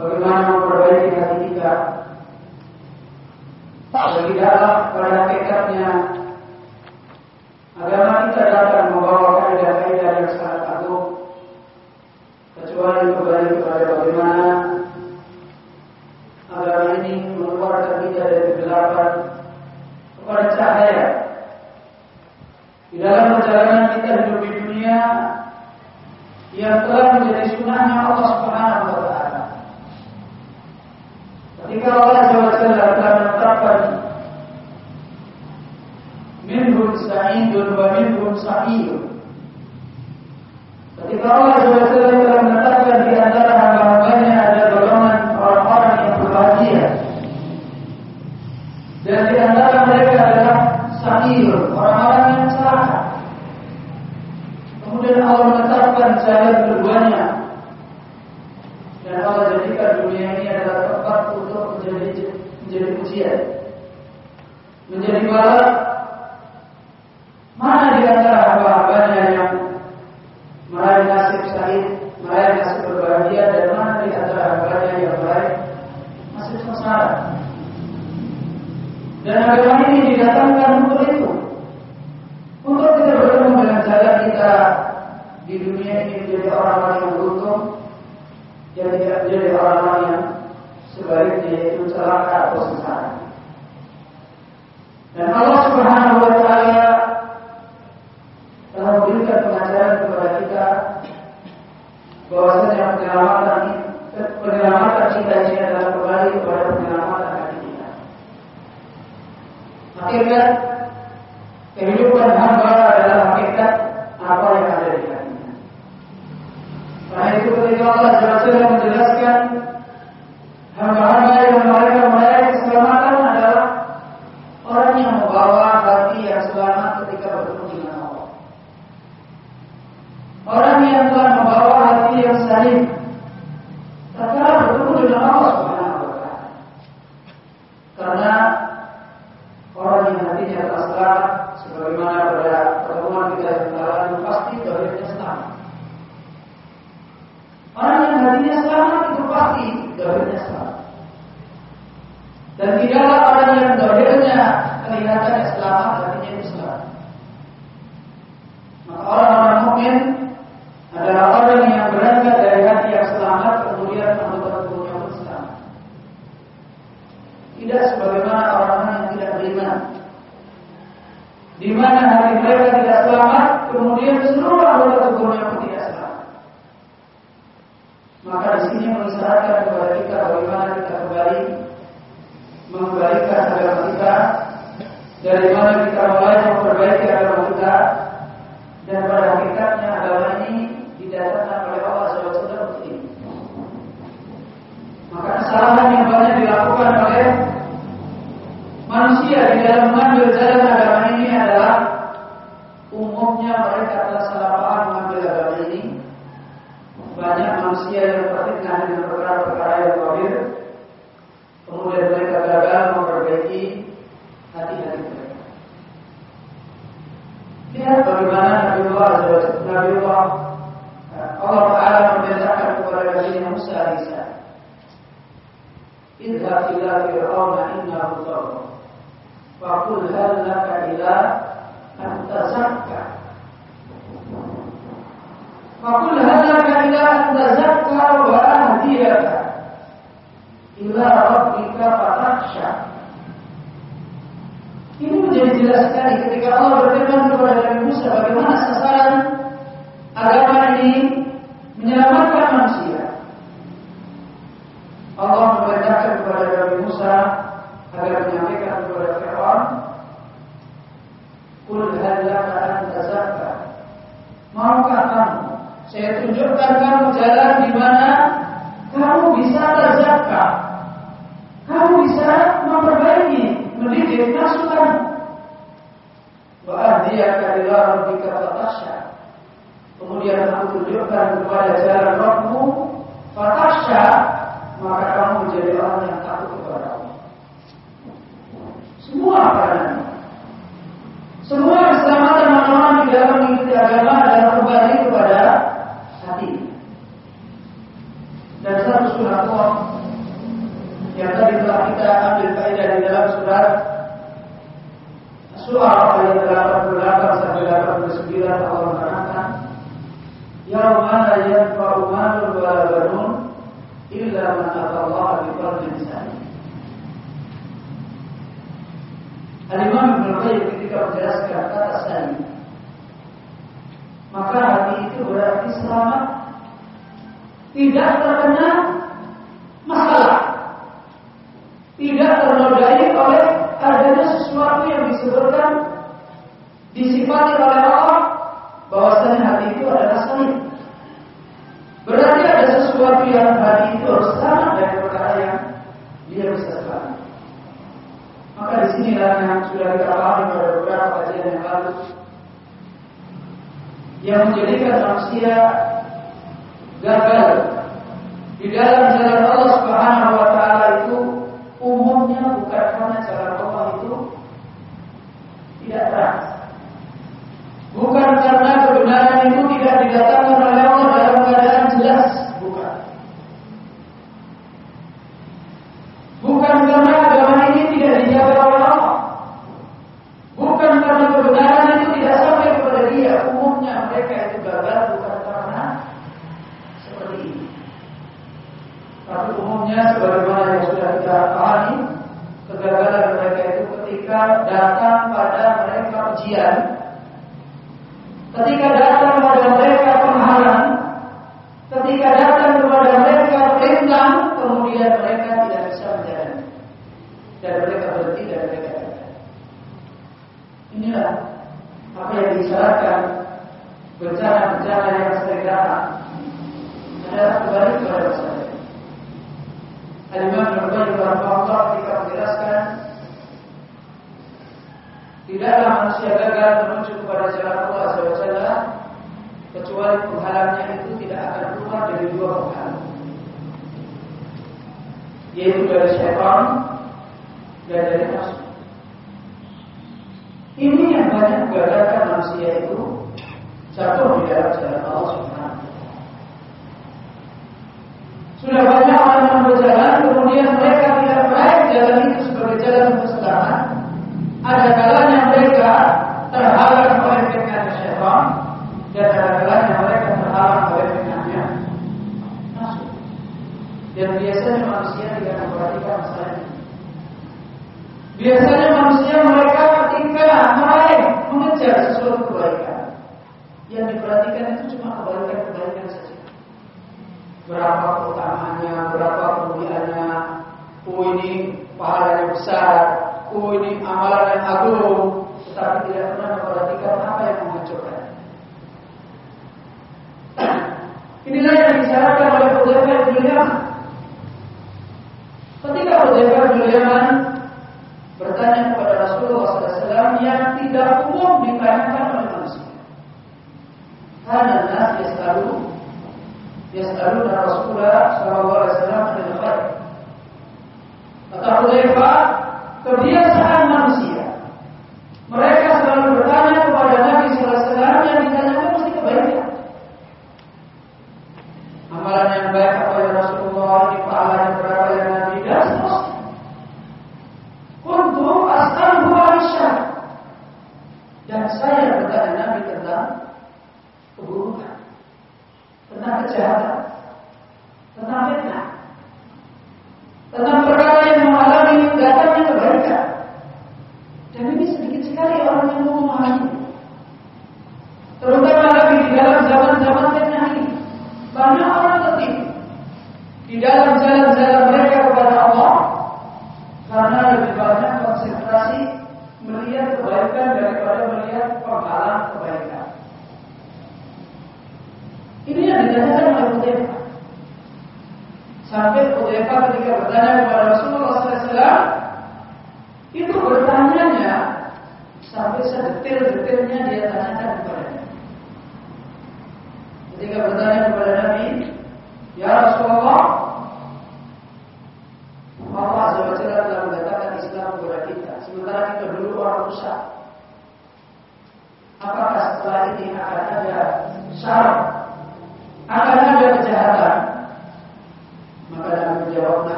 bagaimana memperbaiki hati kita. Berbicara pada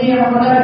kita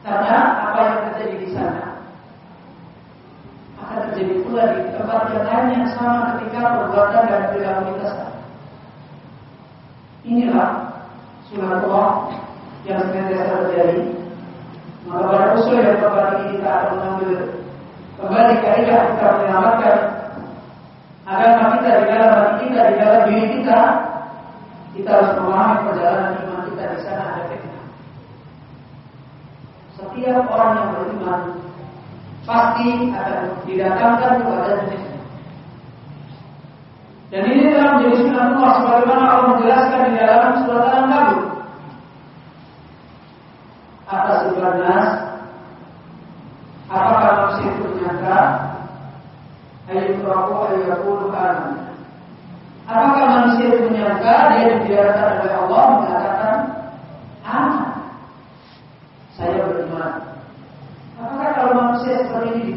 Karena apa yang terjadi di sana akan terjadi pula di tempat yang lain yang sama ketika perbuatan dan perilaku kita sama. Inilah sunatullah yang senantiasa terjadi. Maka pada usul yang ini kita akan mengambil kembali kaidah kita menyelamatkan agama kita di dalam hati kita, di dalam diri kita. Kita harus memahami perjalanan iman kita di sana ada. Setiap orang yang beriman pasti akan didatangkan kepada jenisnya. Dan ini telah menjadi sunnah Allah sebagaimana Allah menjelaskan di dalam surat Al-Ankabut. Atas nas apakah manusia itu menyangka ayyukraku ayyakulu aman Apakah manusia itu menyangka dia dibiarkan oleh Allah mengatakan aman saya beriman Apakah kalau manusia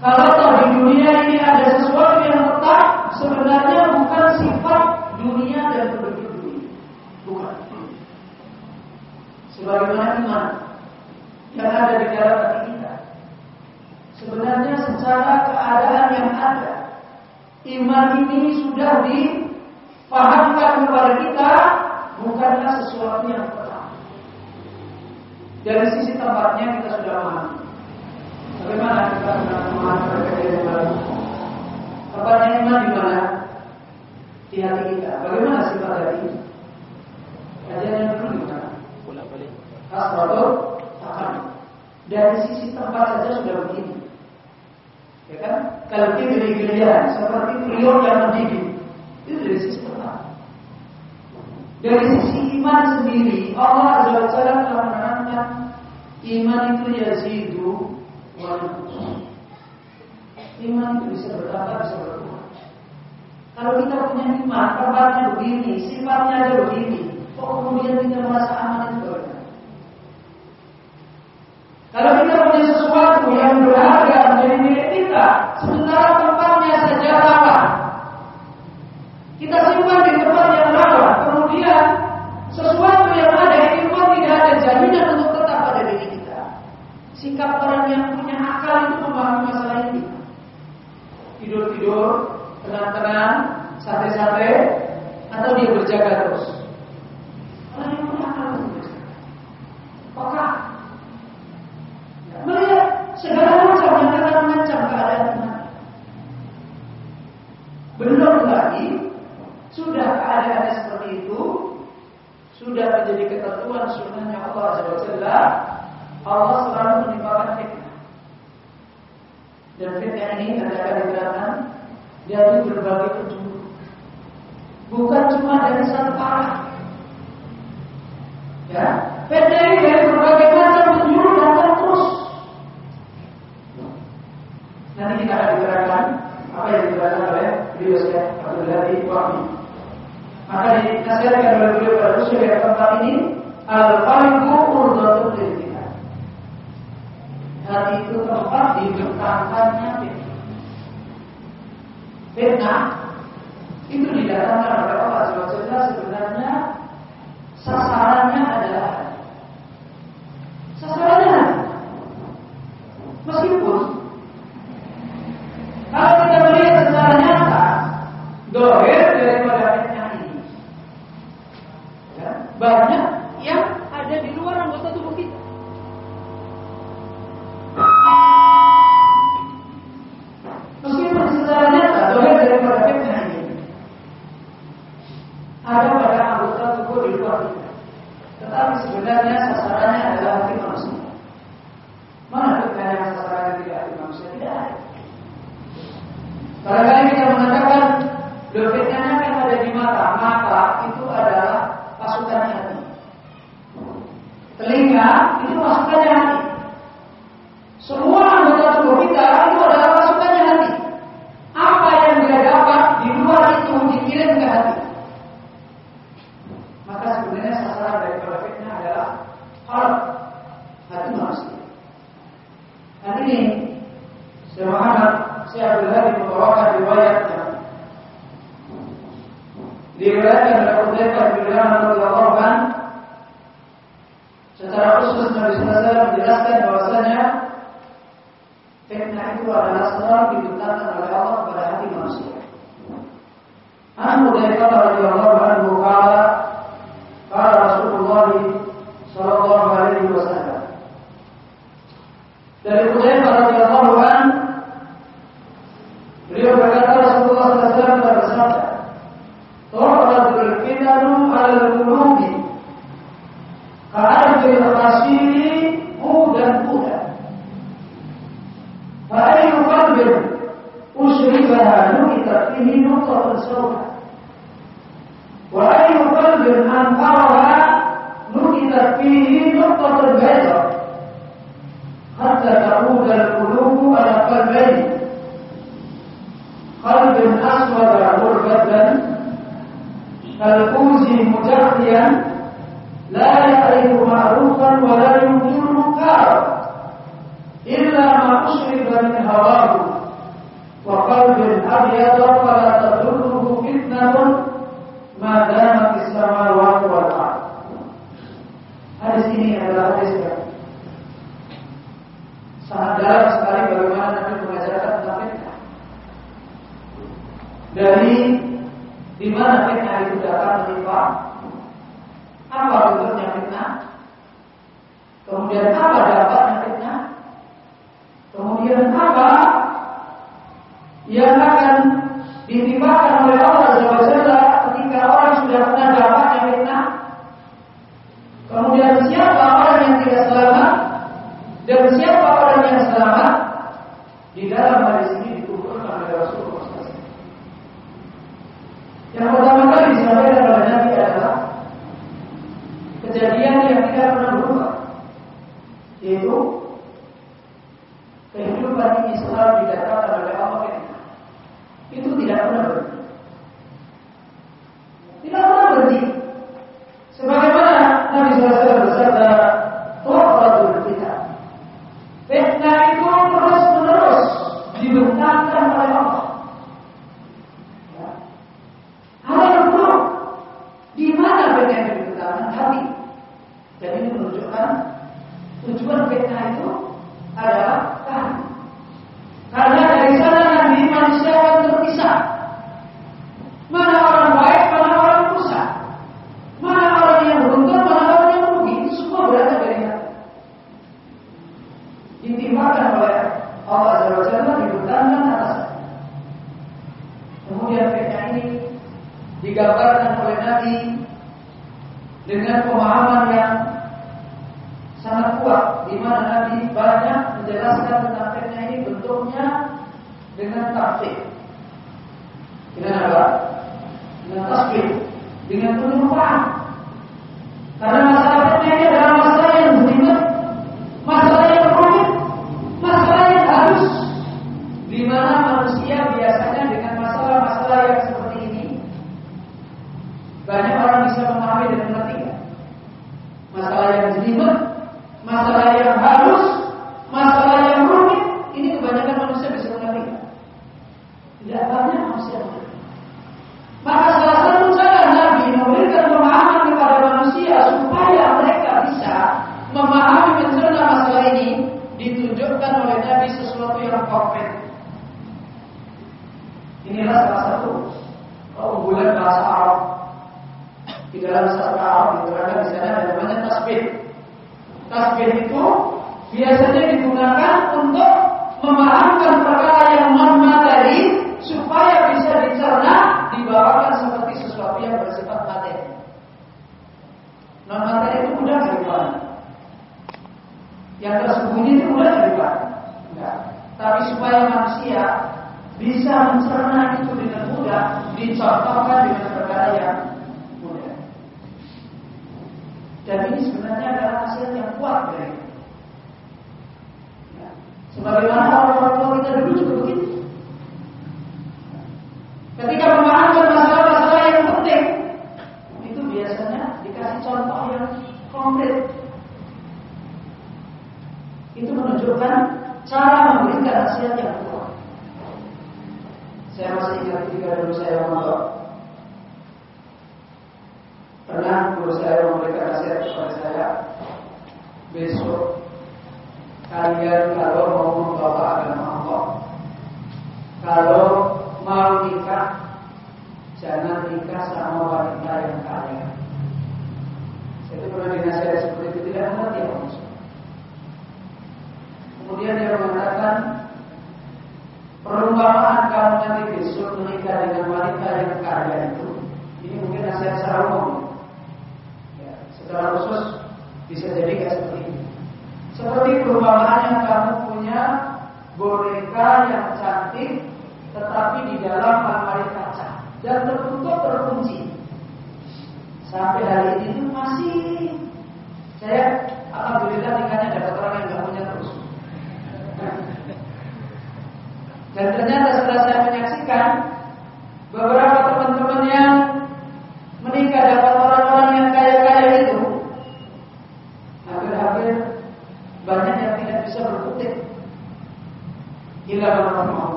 Kalau toh di dunia ini ada sesuatu yang tetap, sebenarnya bukan sifat dunia dan penduduk dunia. Bukan. Sebagaimana iman yang ada di dalam hati kita. Sebenarnya secara keadaan yang ada, iman ini sudah dipahamkan kepada kita bukanlah sesuatu yang tetap. Dari sisi tempatnya kita sudah memahami. Bagaimana kita memahami perbedaan yang Tempatnya iman di mana? Di hati kita. Bagaimana sifat hati? Kajian yang dulu gimana? Asratul akan dari sisi tempat saja sudah begini. Ya kan? Kalau kita dari gereja seperti prior yang mendidik itu dari sisi tempat. Dari sisi iman sendiri Allah Azza wa Jalla telah menerangkan iman itu yazidu Iman itu bisa bertambah, bisa berkurang. Kalau kita punya iman, tempatnya begini, sifatnya aja begini, kok kemudian kita merasa aman itu bagaimana? Kalau kita punya sesuatu yang berharga menjadi milik kita, sementara tempatnya saja rawa, kita simpan di tempat yang rawa, kemudian sesuatu yang ada itu pun tidak ada jaminan untuk tetap pada diri kita. Sikap orang yang punya akal itu memahami masalah ini. Tidur-tidur, tenang-tenang, santai-santai, atau dia berjaga terus. Orang yang punya akal. Apakah melihat segala macam yang akan mengancam keadaan iman. Belum lagi sudah keadaannya seperti itu, sudah menjadi ketentuan sunnahnya Allah Azza wa Allah selalu menimpakan dan PTNI tenaga kesehatan dari berbagai penjuru. Bukan cuma dari satu arah. Ya, PTNI dari berbagai macam penjuru datang terus. Nanti kita akan digerakkan apa yang diberikan oleh beliau saya Abdul Hadi Wahmi. Maka dinasihatkan oleh beliau pada usia yang tempat ini, al-fariqu urdatul dan itu tempat didatangkannya fitnah itu didatangkan oleh Allah sebenarnya sasaran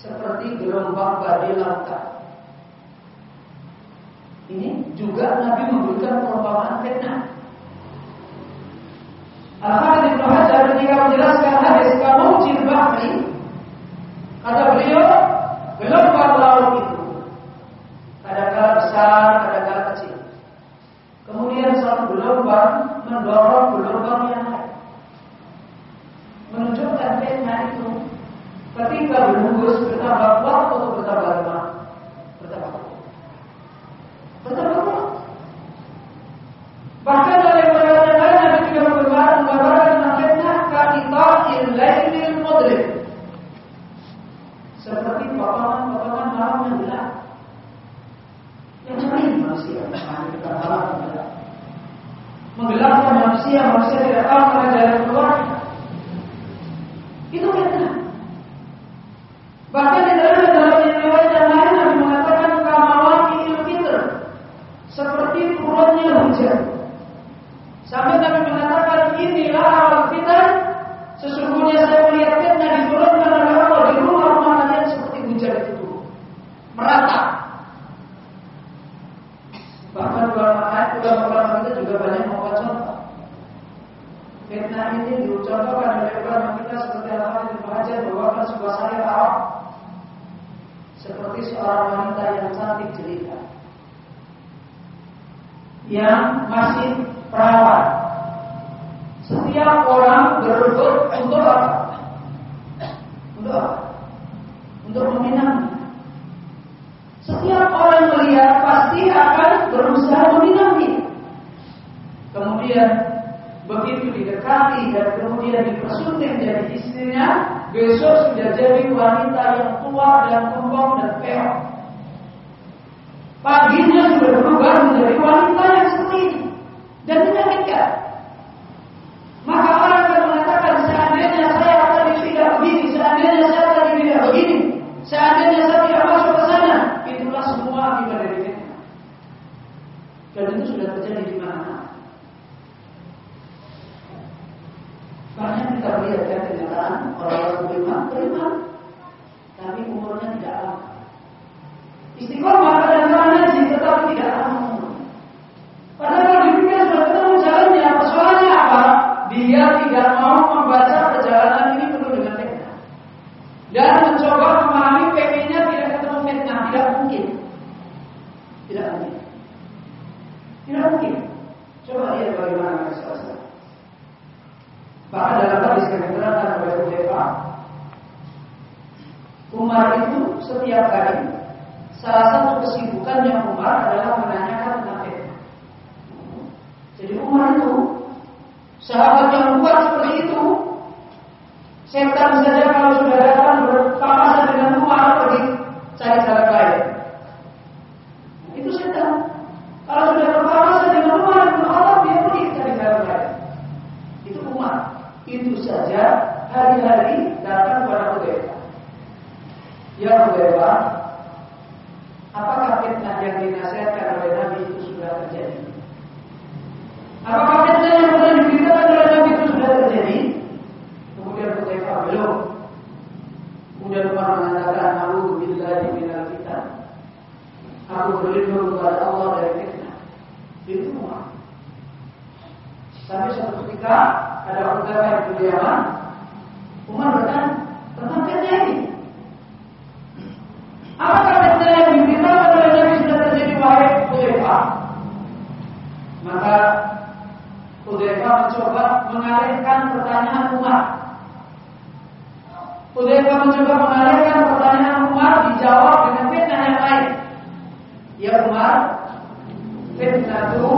seperti gelombang badai di lautan. Ini juga Nabi memberikan perumpamaan fitnah. Al-Hafidh Ibn Hajar ketika menjelaskan hadis kamu bahri kata beliau berlomba laut itu kadang-kadang besar, kadang-kadang kecil. Kemudian satu gelombang mendorong gelombang yang ketika berhembus bertambah kuat atau bertambah lemah? Bertambah kuat. Bertambah kuat. Bahkan fitnatu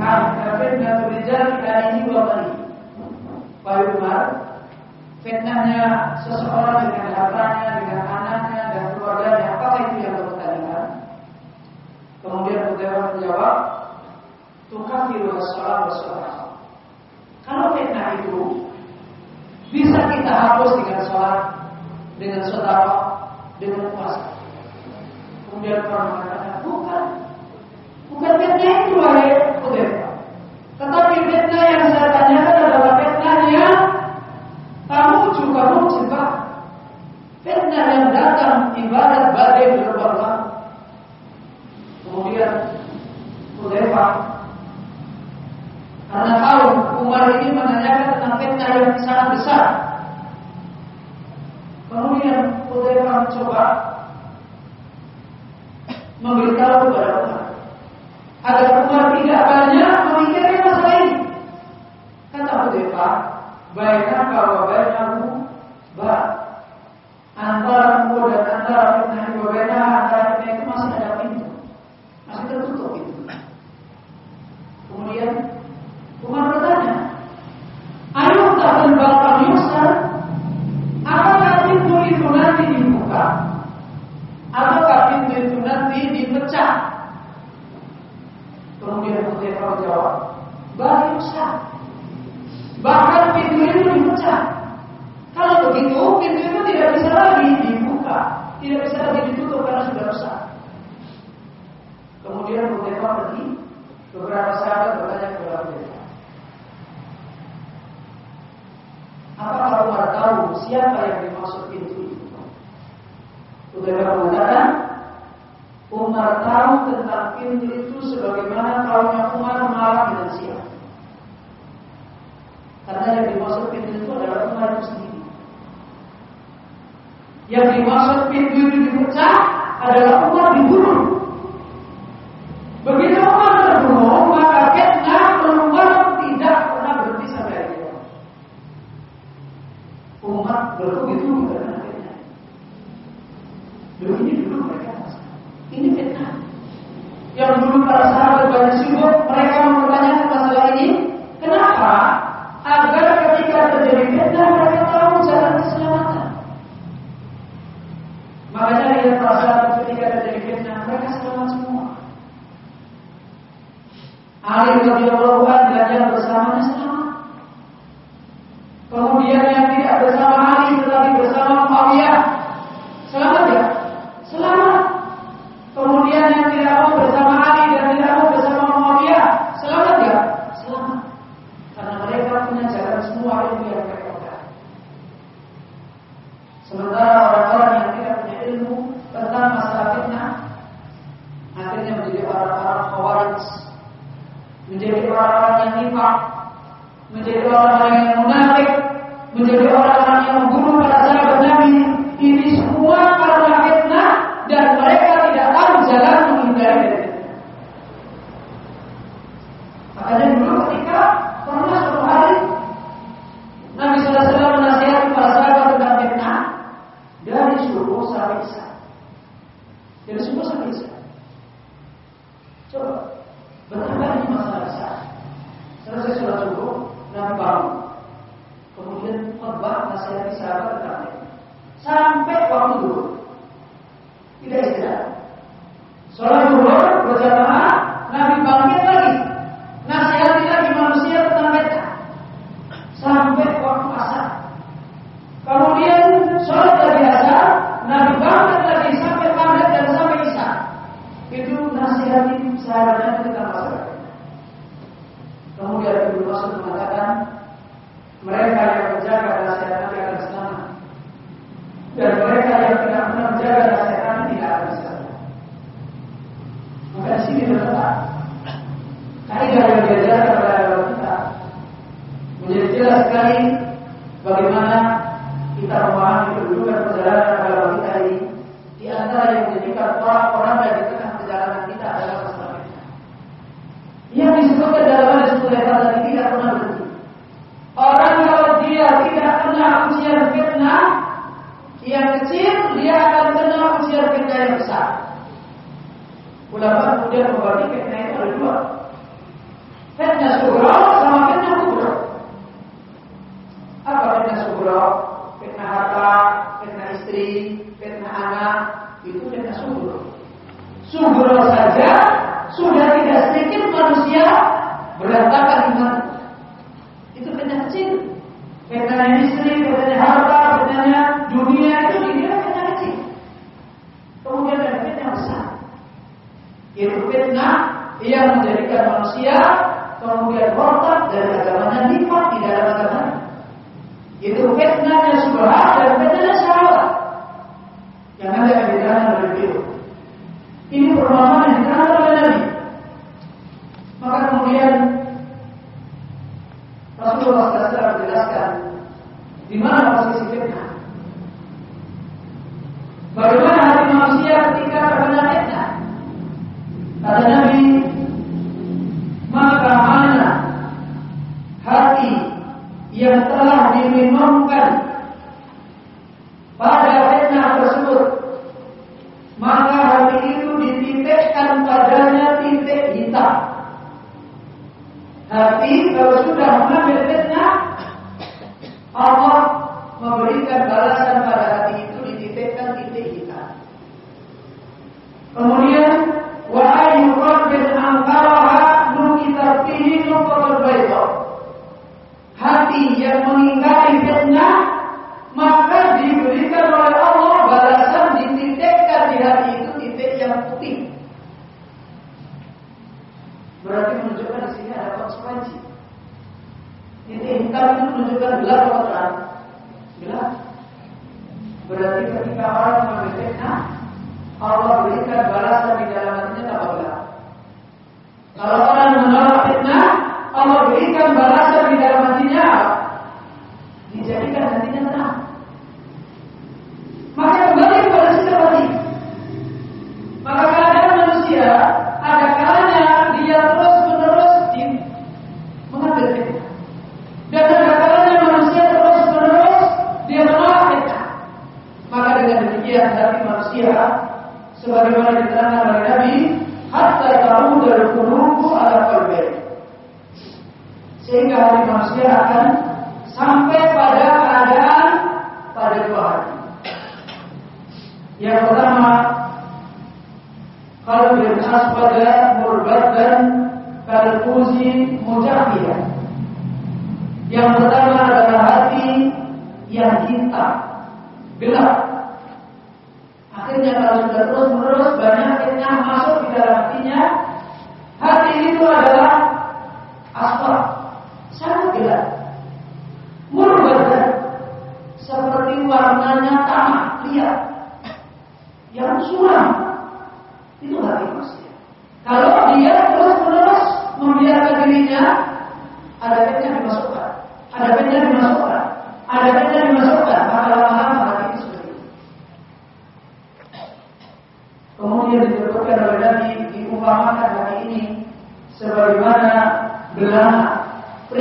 harta ah, fitnatu rijal ini wa bani Pak Umar fitnahnya seseorang dengan hartanya dengan anaknya dan keluarganya apakah itu yang kamu tanyakan kemudian Bukhara menjawab tukang as-salam wa kalau fitnah itu bisa kita hapus dengan sholat, dengan sedekah, dengan puasa. Kemudian orang mengatakan Bukan fitnah itu wahai Kudem. Tetapi fitnah yang saya tanyakan adalah fitnah yang kamu juga mencegah. Fitnah yang datang ibarat badai berbalah. Kemudian Kudema karena tahu Umar ini menanyakan tentang fitnah yang sangat besar. Kemudian Kudema mencoba memberitahu kepada Umar ada pertemuan tidak banyak memikirkan masalah ini. Kata Hudayfa, baiklah baik kamu, ba antara kamu dan antara fitnah wa antara dia tanggung jawab. Balik rusak. Bahkan pintu itu dipecah. Kalau begitu, pintu itu tidak bisa lagi dibuka. Tidak bisa lagi ditutup karena sudah rusak. Kemudian Hudzaifah pergi. Beberapa sahabat bertanya kepada Hudzaifah. Apakah Umar tahu siapa yang dimaksud pintu itu? Hudzaifah mengatakan, Umar tahu tentang pintu itu sebagaimana tahunya Umar malam dan siang. Karena yang dimaksud pintu itu adalah Umar itu sendiri. Yang dimaksud pintu itu dipecah adalah Umar dibunuh. Begitu Umar terbunuh, maka fitnah keluar tidak pernah berhenti sampai hari ini. Umat berbegitu karena fitnah. Dulu ini dulu mereka ini fitnah. Dulu para sahabat banyak sibuk, mereka mempertanyakan masalah ini. Kenapa? Agar ketika terjadi fitnah mereka tahu jalan keselamatan. Makanya lihat para sahabat ketika terjadi fitnah mereka selamat semua. Ali radhiyallahu anhu dan yang bersamanya selamat. Kemudian yang tidak bersama Ali tetapi bersama Muawiyah selamat ya? Selamat. Kemudian yang tidak mau bersama Ali dan tidak mau bersama Muawiyah selamat ya? Selamat. Karena mereka punya jalan semua ilmu yang mereka pegang. Sementara orang-orang yang tidak punya ilmu tentang masalah fitnah akhirnya menjadi orang-orang khawarij menjadi orang-orang yang nifak, menjadi orang-orang yang munafik, menjadi orang-orang yang membunuh para sahabat Nabi. Ini semua karena fitnah dan mereka tidak tahu jalan menghindari dari fitnah. Makanya dulu ketika pernah suatu hari Nabi SAW menasihati para sahabat tentang fitnah dari subuh sampai isya. Dari subuh sampai isya. Coba Betapa ini masalah besar. Selesai sholat subuh, Nabi bangun. Kemudian khutbah nasihati sahabat tentang Sampai waktu dulu. Tidak istirahat. Sholat zuhur berjamaah, Nabi bangkit lagi. Nasihati lagi manusia tentang bid'ah. Sampai waktu asar. Kemudian sholat lagi asar, Nabi bangkit lagi sampai maghrib dan sampai isya. Itu nasihati sahabatnya tentang masalah. Kemudian Ibnu Mas'ud mengatakan mereka yang menjaga nasihat Nabi akan selamat dan mereka yang tidak menjaga nasihat Nabi tidak akan selamat. Maka di sini terletak kaidah yang diajarkan oleh agama kita menjadi jelas sekali bagaimana kita memahami kedudukan perjalanan agama kita ini di antara yang menjadikan orang-orang yang di tengah perjalanan kita adalah masalah fitnah. Yang disebutkan dalam hadis Hudzaifah tadi tidak pernah berhenti. Orang kalau dia tidak kena ujian fitnah yang kecil, dia akan ujian fitnah yang besar. Ulama kemudian membagi fitnah itu ada dua. Fitnah sugro sama fitnah kubro. Apa fitnah sugro? Fitnah harta, fitnah istri, fitnah anak, itu fitnah sugro. Sugro saja sudah tidak sedikit manusia berantakan iman. Itu fitnah kecil. Fitnah istri, manusia kemudian murtad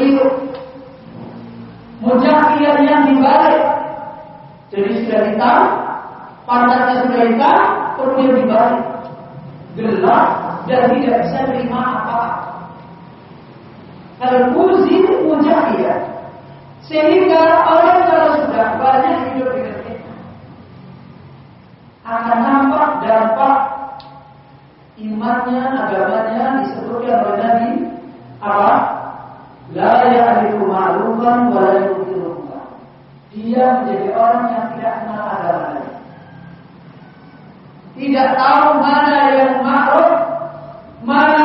itu mujahir yang dibalik. Jadi sudah hitam pantatnya sudah hitam perutnya dibalik. Gelap dan tidak bisa terima apa-apa. Al-Muzin ya, Sehingga orang kalau sudah banyak hidup dengan kita Akan nampak dampak Imannya, agamanya disebutkan oleh Nabi Apa? La ya'rifu ma'rufan wa la yunkiru Dia menjadi orang yang tidak kenal agama. Tidak tahu mana yang ma'ruf, mana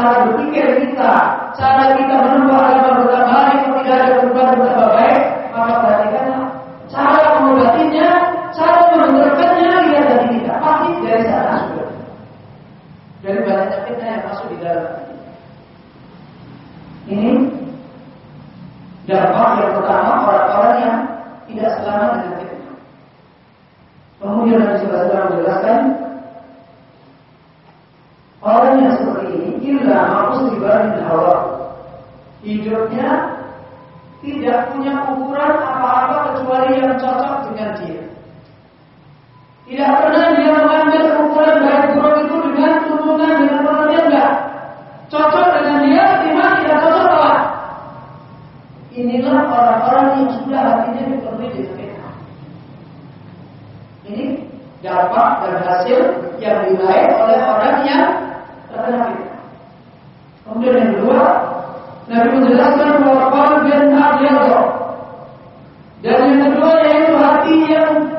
cara berpikir kita, cara kita menempuh agama bertambah baik, tidak ada perubahan bertambah baik, maka perhatikanlah cara mengobatinya, cara membenarkannya lihat dari kita, pasti dari sana sudah. Dari banyaknya kita yang masuk di dalam ini dampak yang pertama orang-orang yang tidak selamat dengan fitnah. Kemudian Nabi Sallallahu Alaihi Wasallam menjelaskan orang yang beliaunya tidak punya ukuran apa-apa kecuali yang cocok dengan dia. Tidak pernah dia mengambil ukuran baik buruk itu dengan tuntunan dengan pengertian enggak. Cocok dengan dia, iman tidak cocok apa? Inilah orang-orang yang sudah hatinya dipenuhi dengan Ini dampak dan hasil yang diraih oleh orang yang Nabi menjelaskan bahwa qalbun abyad. Dan yang kedua yaitu hati yang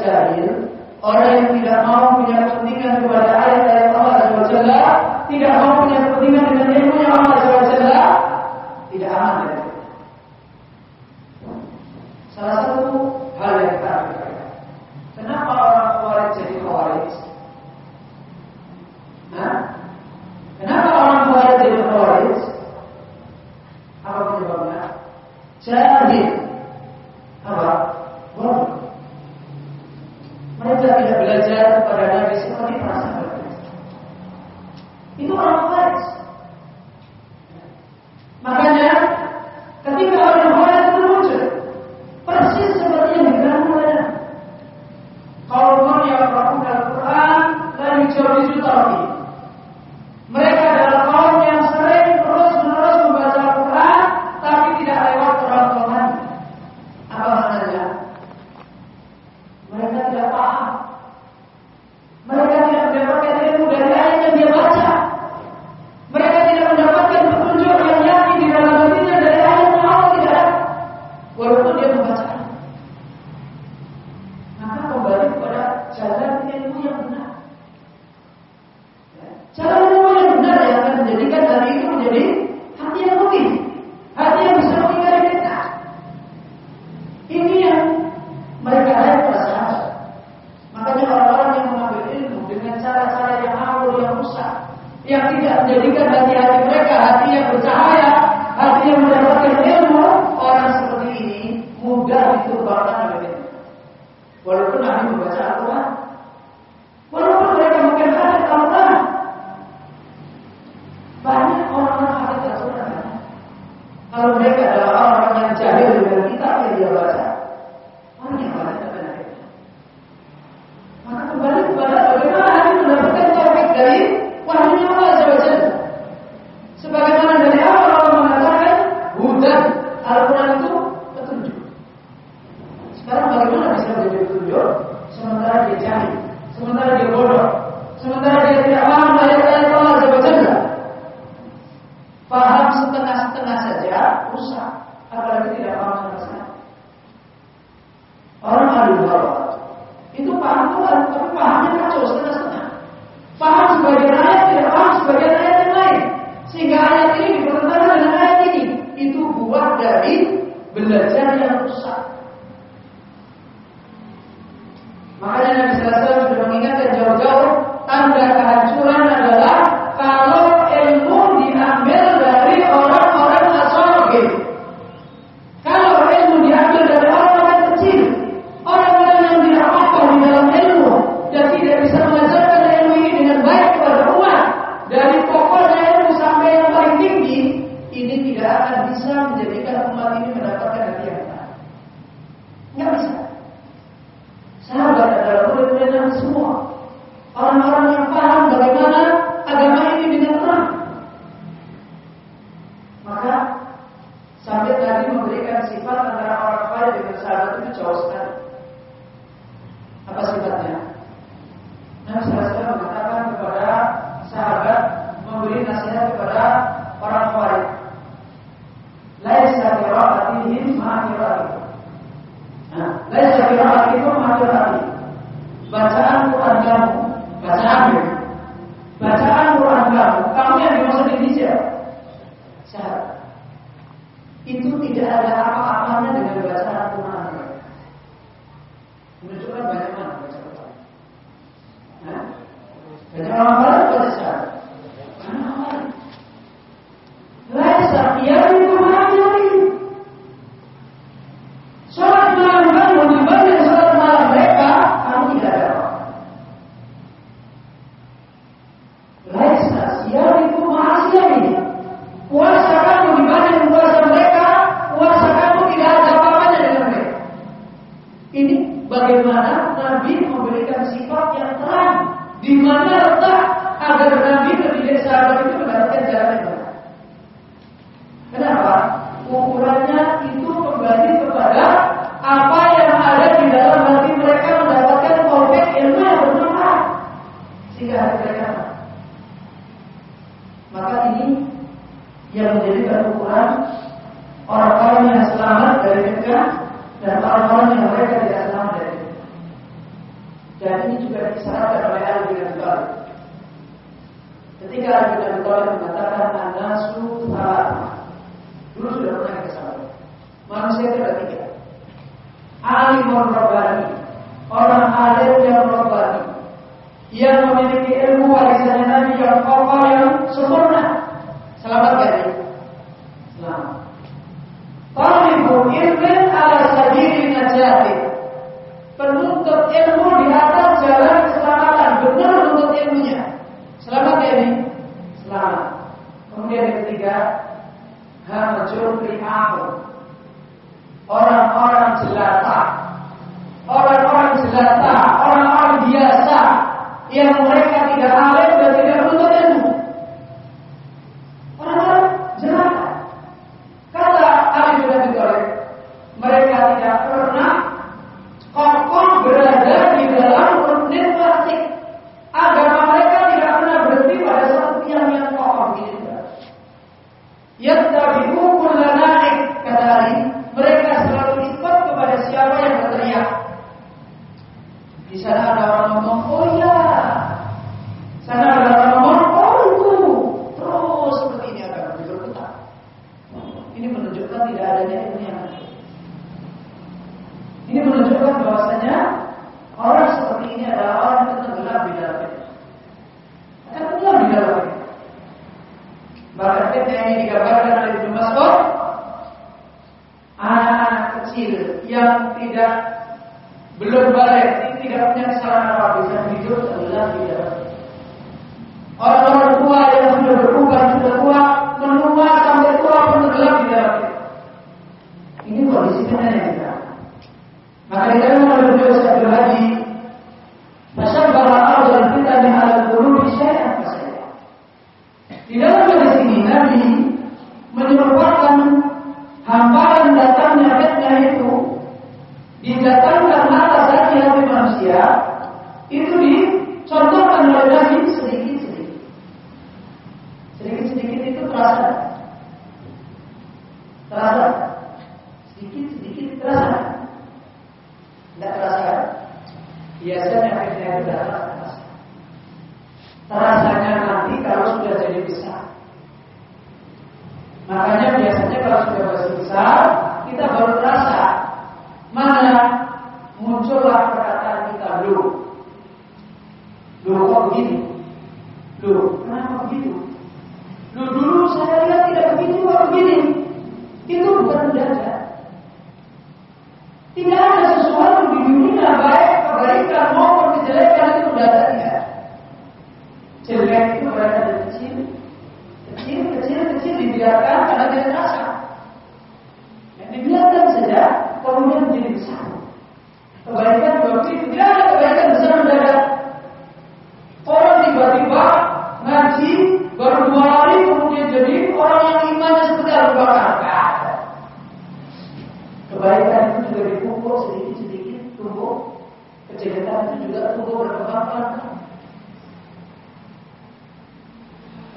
jahil, orang yang tidak mau punya kepentingan kepada ayat-ayat Allah dan Rasulullah, tidak mau punya kepentingan dengan ilmu yang Allah dan Rasulullah, tidak aman. Dari Salah satu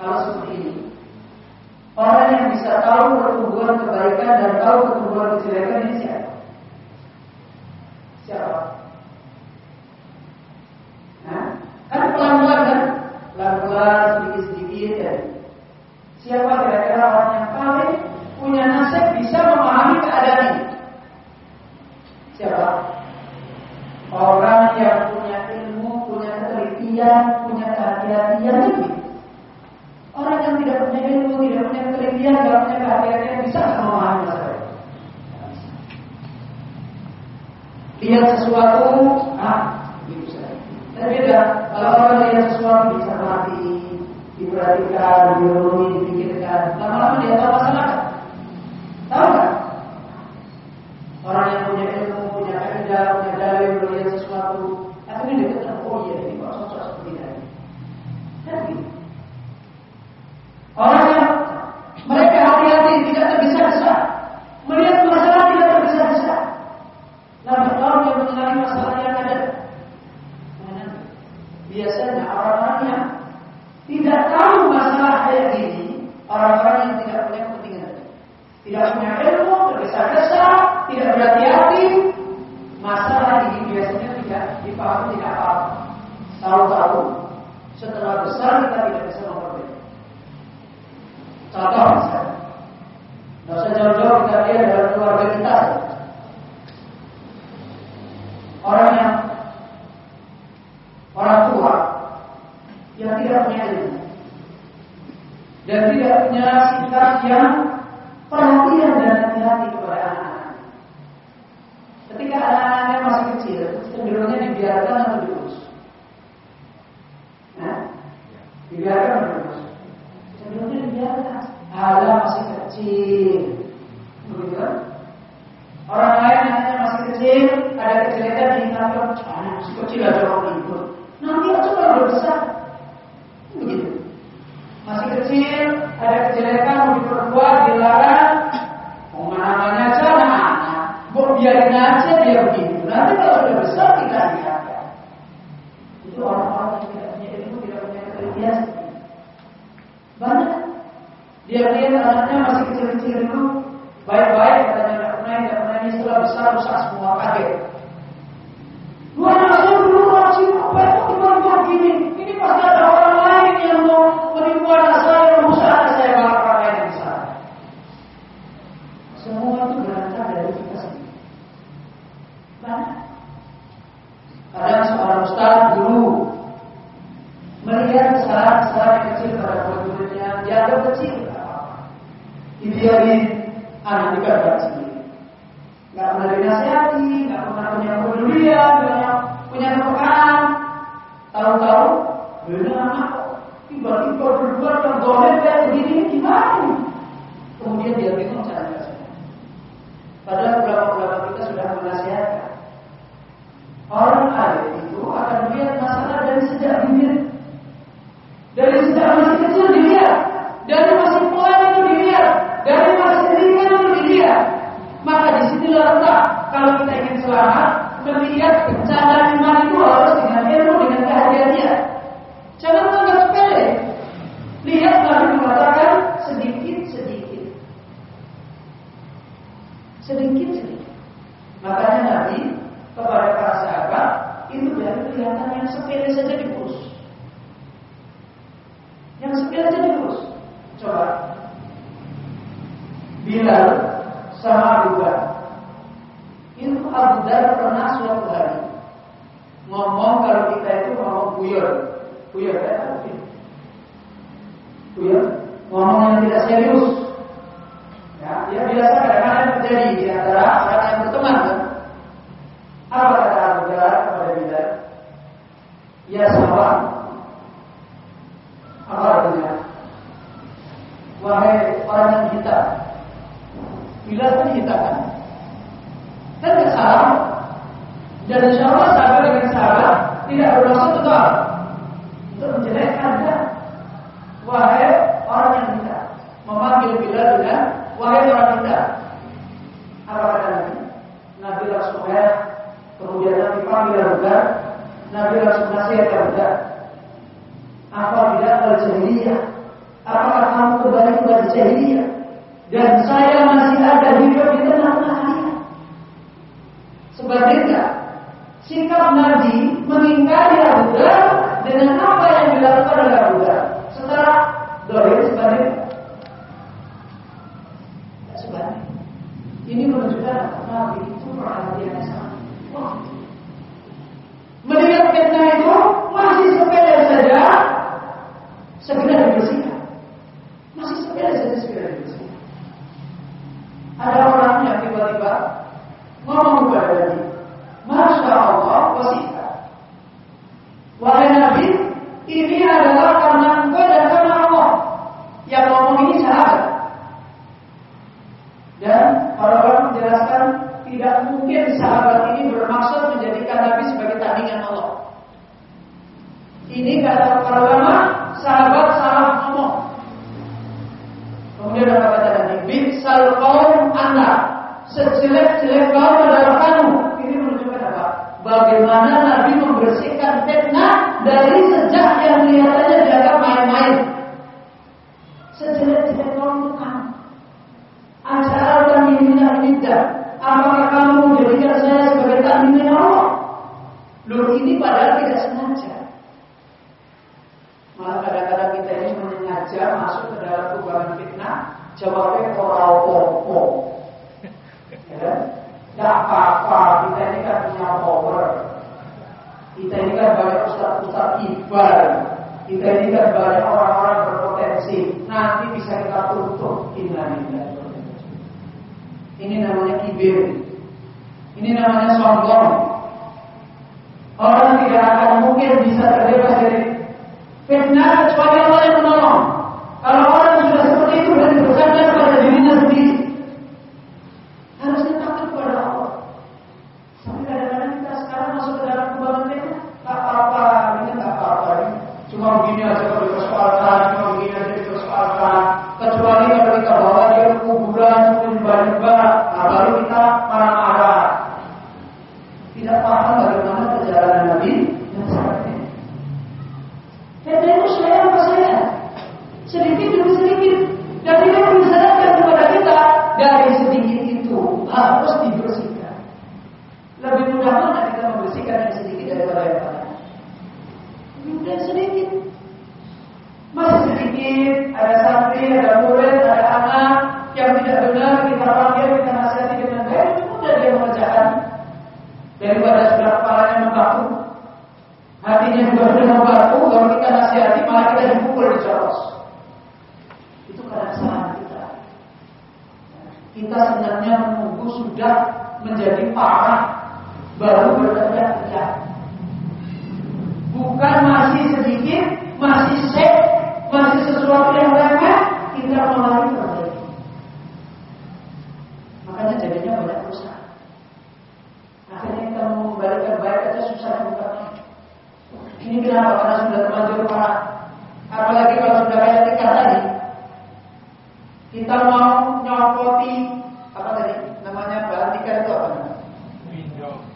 Kalau seperti ini. Orang yang bisa tahu pertumbuhan kebaikan dan tahu pertumbuhan kejelekan ini siapa?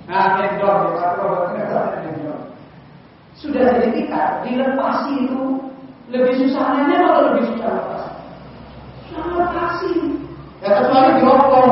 Nah, kendor, sudah jadi tingkat, dilepasi itu lebih susah nanya kalau lebih susah lepas. Susah. Ya nah, kecuali dirokok,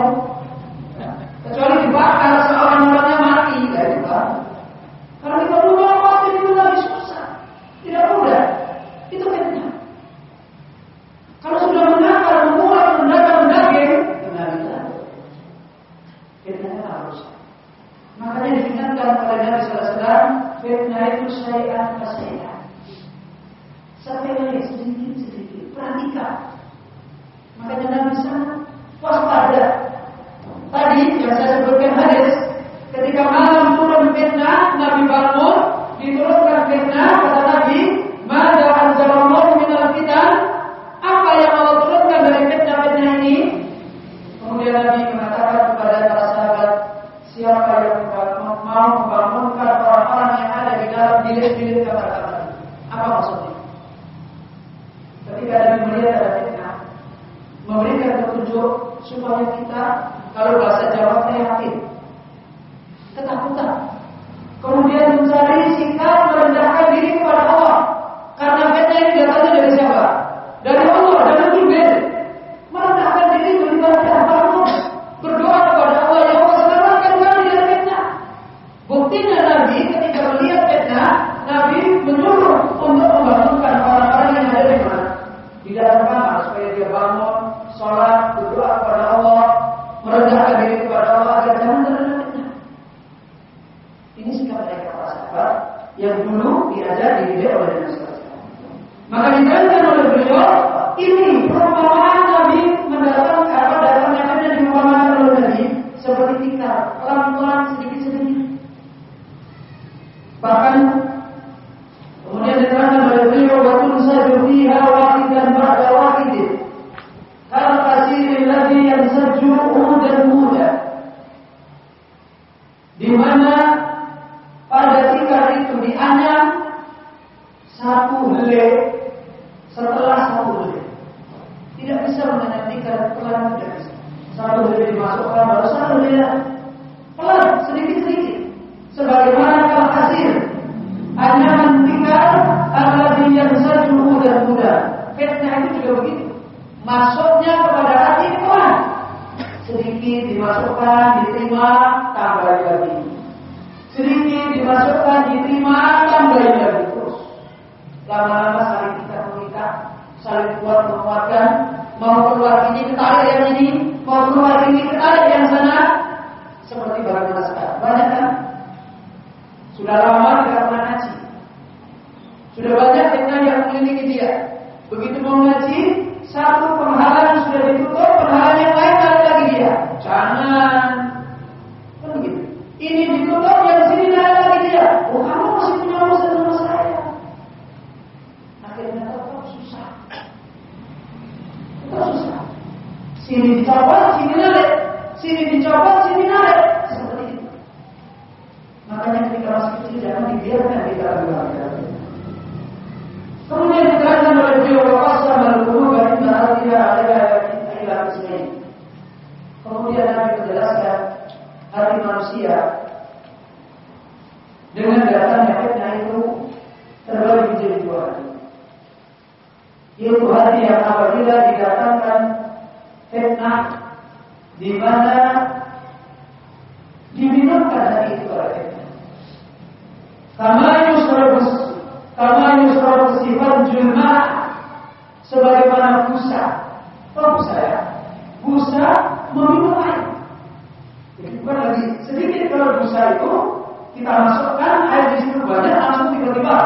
tiba-tiba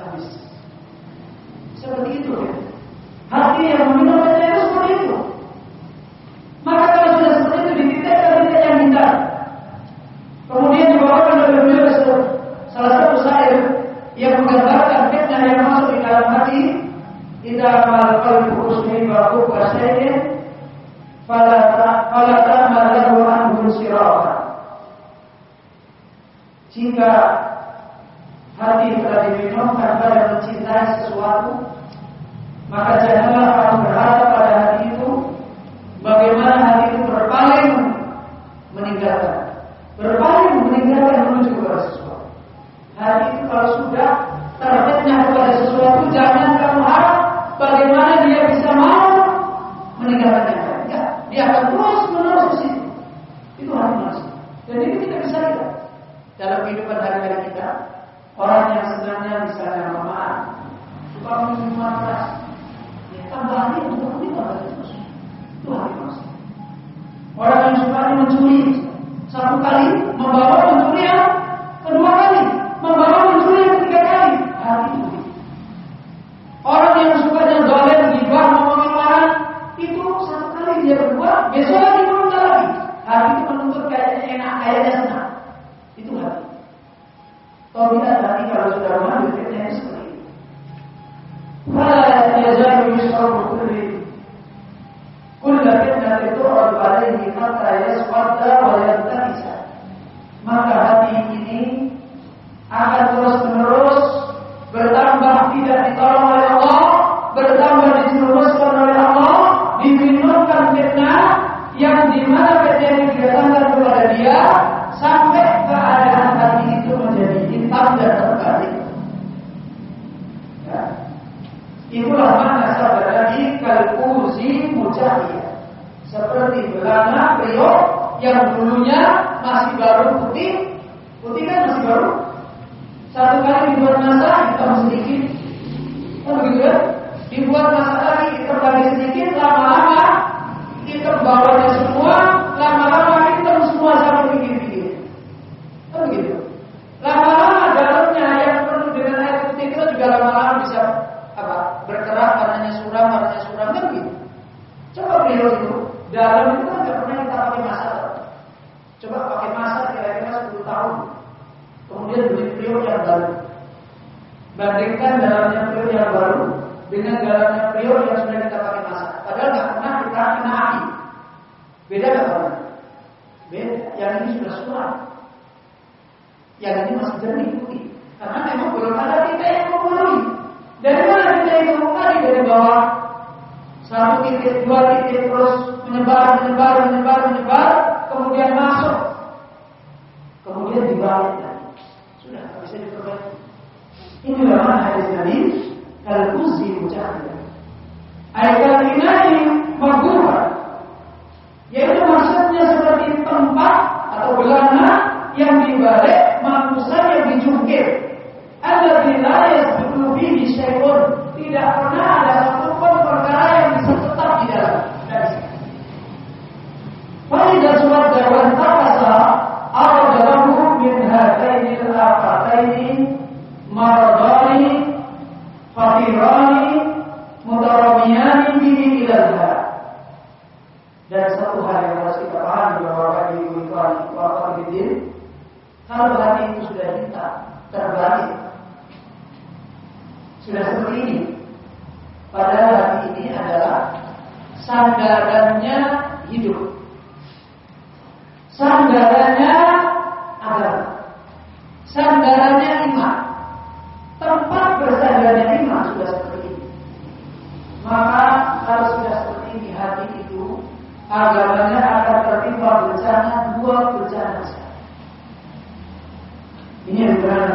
habis. Seperti itu ya. Hati yang meminum saja itu seperti itu. Maka kalau sudah seperti itu dititik dan tidak yang hindar. Kemudian dibawakan oleh beliau salah satu syair yang menggambarkan fitnah yang masuk di dalam hati. Idza malakal husni wa kuka sayyid fala fala ta'mal lahu an Jika hati telah diminumkan pada mencintai sesuatu, maka janganlah kamu berharap agamanya akan tertimpa bencana dua bencana. Ini yang benar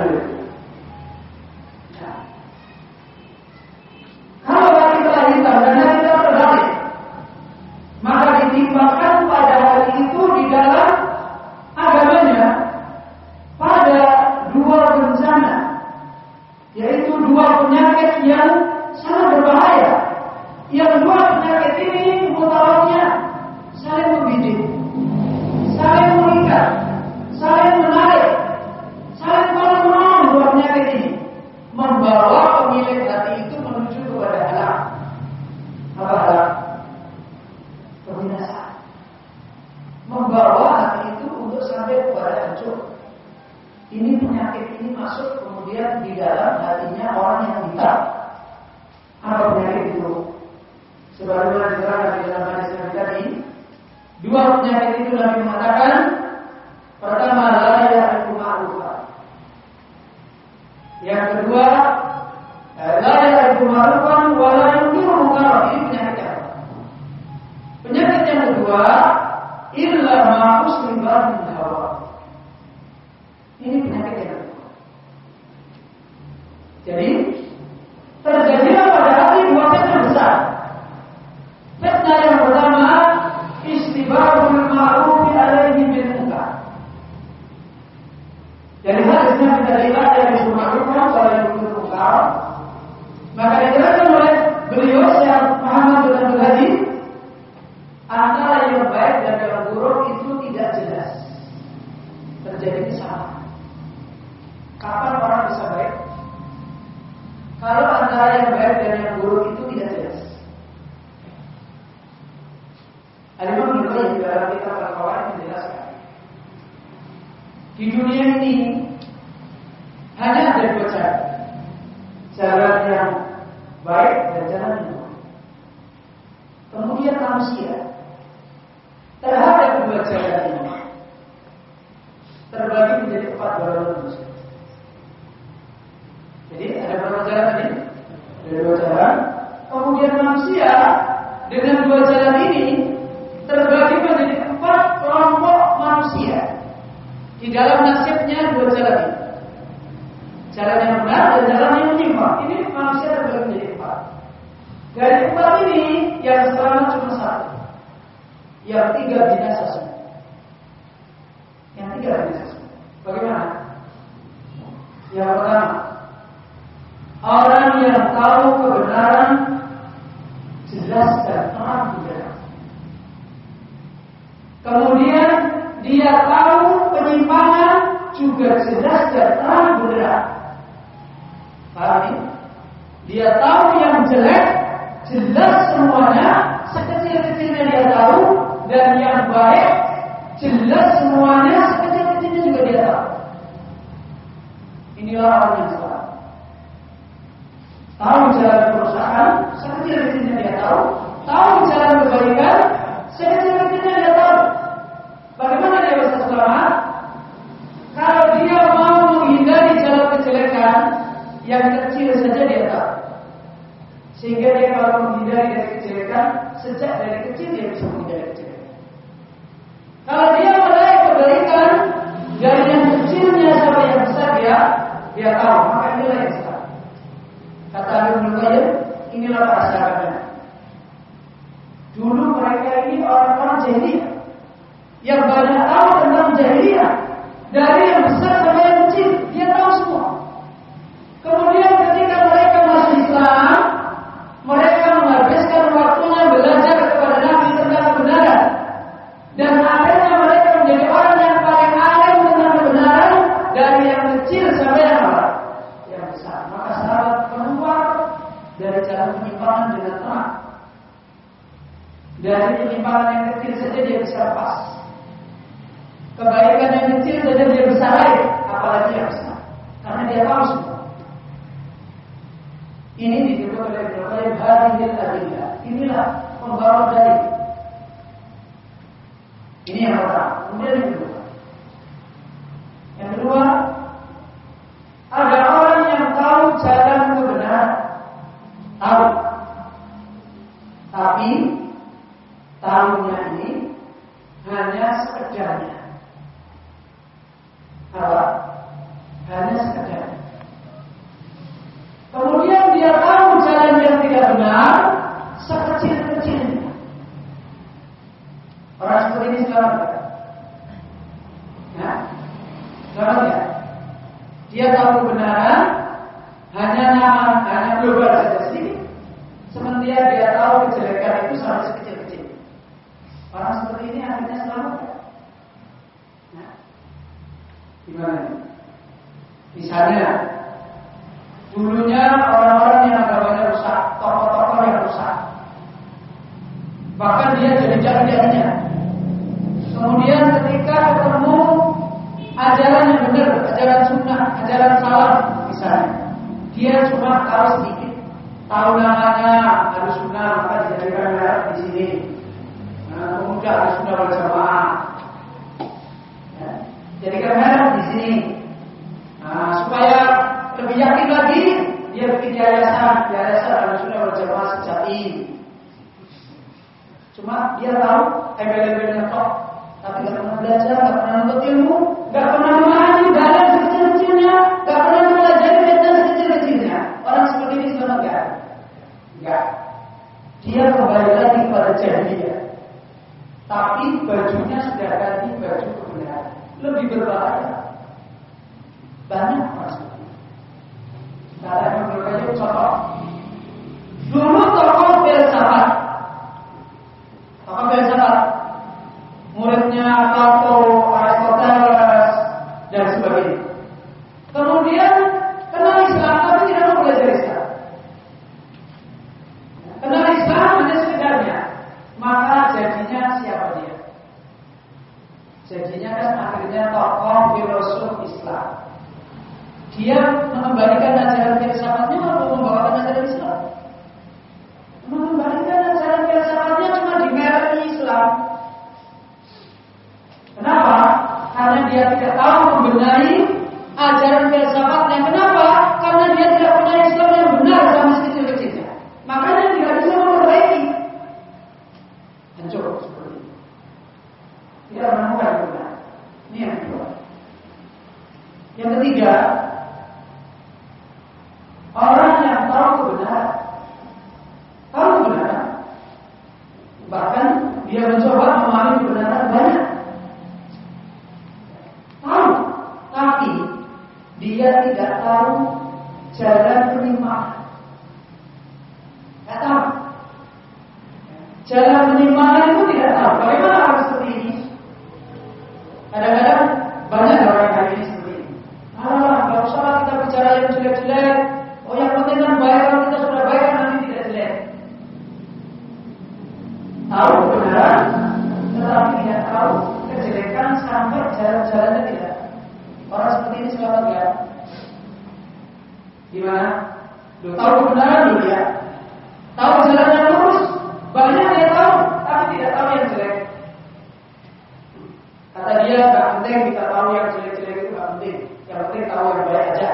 Kata dia nggak penting kita tahu yang jelek-jelek itu nggak penting. Yang penting tahu yang baik aja.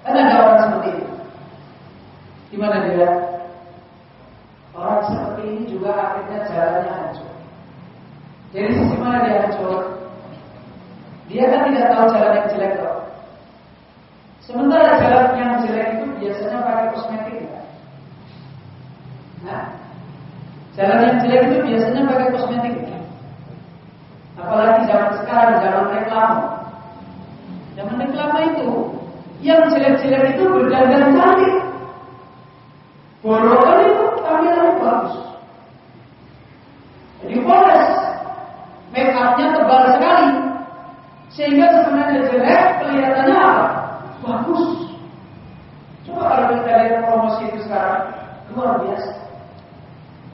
Kan ada orang seperti ini. Gimana dia? Orang seperti ini juga akhirnya jalannya hancur. Jadi sisi mana dia hancur? Dia kan tidak tahu jalan yang jelek loh. Sementara jalan yang jelek itu biasanya pakai kosmetik ya. Nah, jalan yang jelek itu biasanya pakai kosmetik. Ya? Apalagi zaman sekarang, zaman reklama. Zaman reklama itu, yang jelek-jelek itu berdandan cantik. Borokan itu kami tampilannya bagus. Dipoles, make upnya tebal sekali, sehingga sebenarnya jelek kelihatannya? Bagus. Coba kalau kita lihat promosi itu sekarang luar biasa.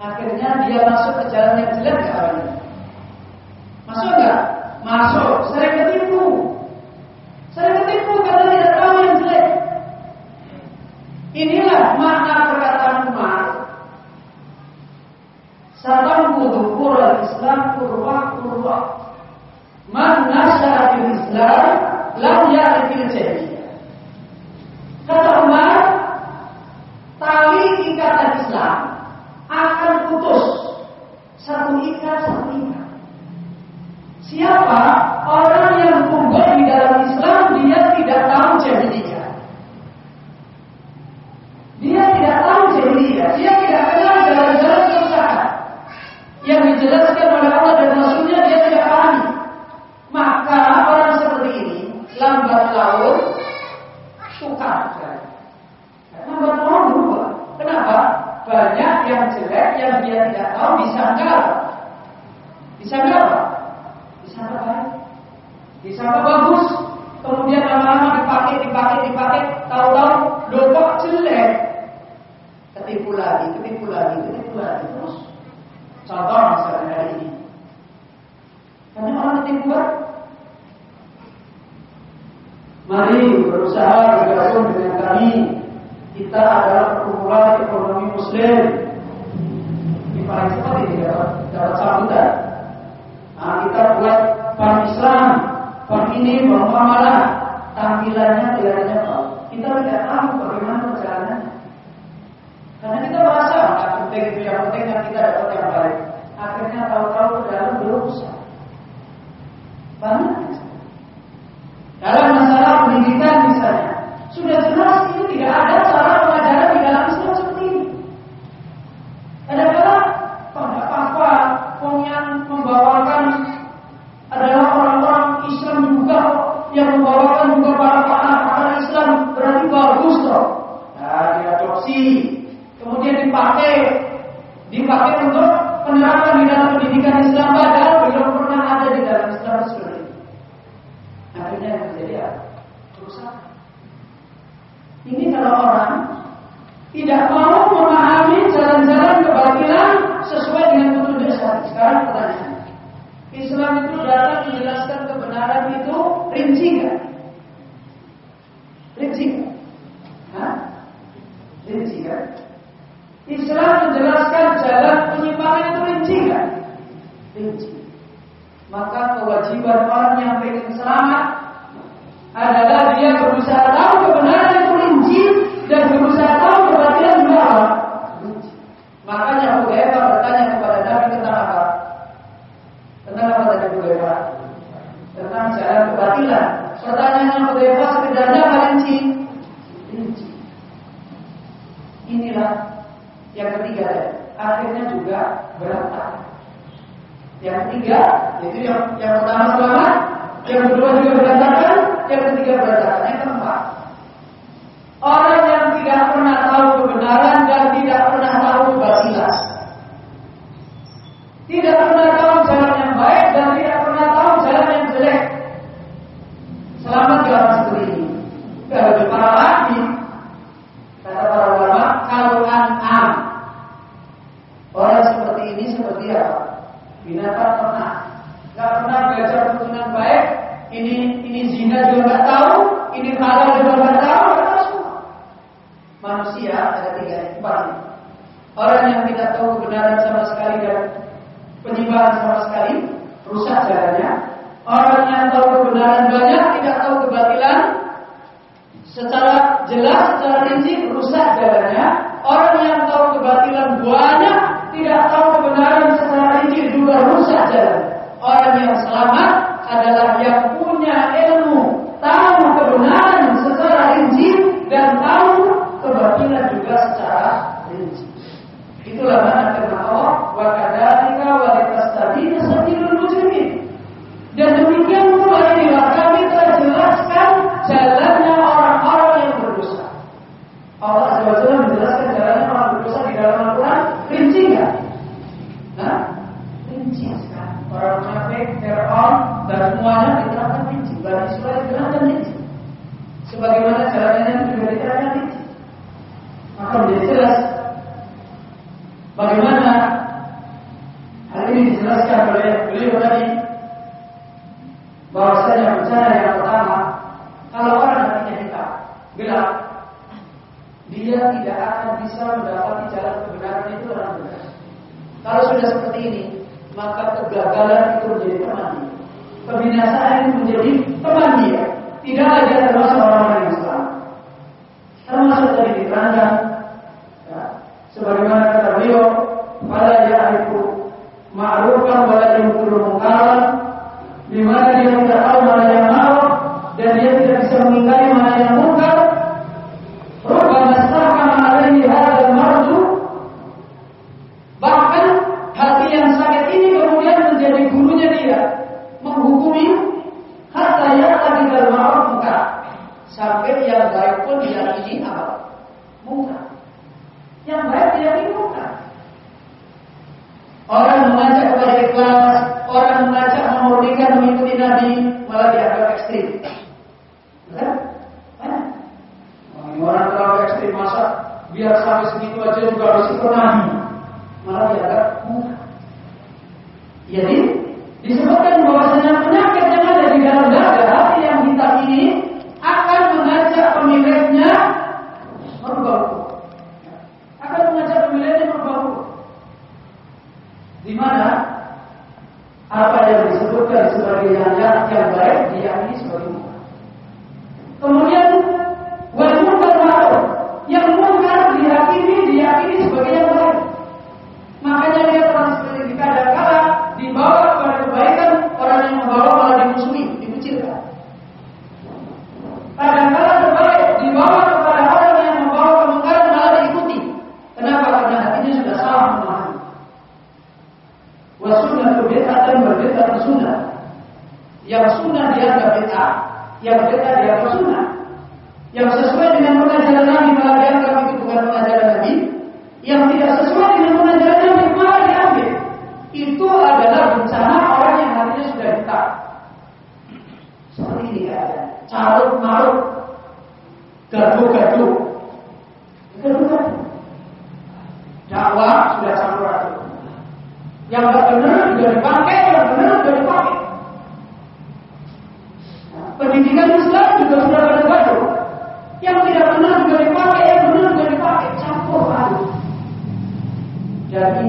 Akhirnya dia masuk ke jalan yang jelek sekarang. Masuk enggak? Masuk. Sering ketipu. Sering ketipu karena tidak tahu yang jelek. Inilah makna perkataan Umar. Satam kudukur al-Islam kurwa kurwa. Man nasyara Islam lam ya fil jahiliyah. Kata Umar, tali ikatan Islam akan putus satu ikatan Siapa orang yang tumbuh di dalam Islam dia tidak tahu jahiliyah. Dia tidak tahu jahiliyah, dia tidak kenal jalan-jalan dosa yang dijelaskan oleh Allah dan Rasulnya dia tidak paham. Maka orang seperti ini lambat laun suka Lambat laun berubah. Kenapa? Banyak yang jelek yang dia tidak tahu bisa nggak, bisa Disangkal. Di bagus, kemudian lama-lama dipakai, dipakai, dipakai, tahu-tahu lupa jelek. Ketipu lagi, ketipu lagi, ketipu lagi terus. Contoh misalnya hari ini. Banyak orang ketipu kan? Mari berusaha bergabung dengan kami. Kita adalah perkumpulan ekonomi muslim. Ini paling cepat ini dapat, dapat sambutan. Nah, kita buat ini bermuamalah tampilannya kelihatannya kok kita tidak tahu bagaimana perjalanannya karena kita merasa nggak penting itu yang penting kan kita dapat yang baik. Akhirnya tahu-tahu ke dalam dosa banyak. Dalam masalah pendidikan misalnya sudah jelas Lord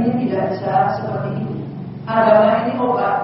ini tidak bisa seperti ini. Agama ini obat.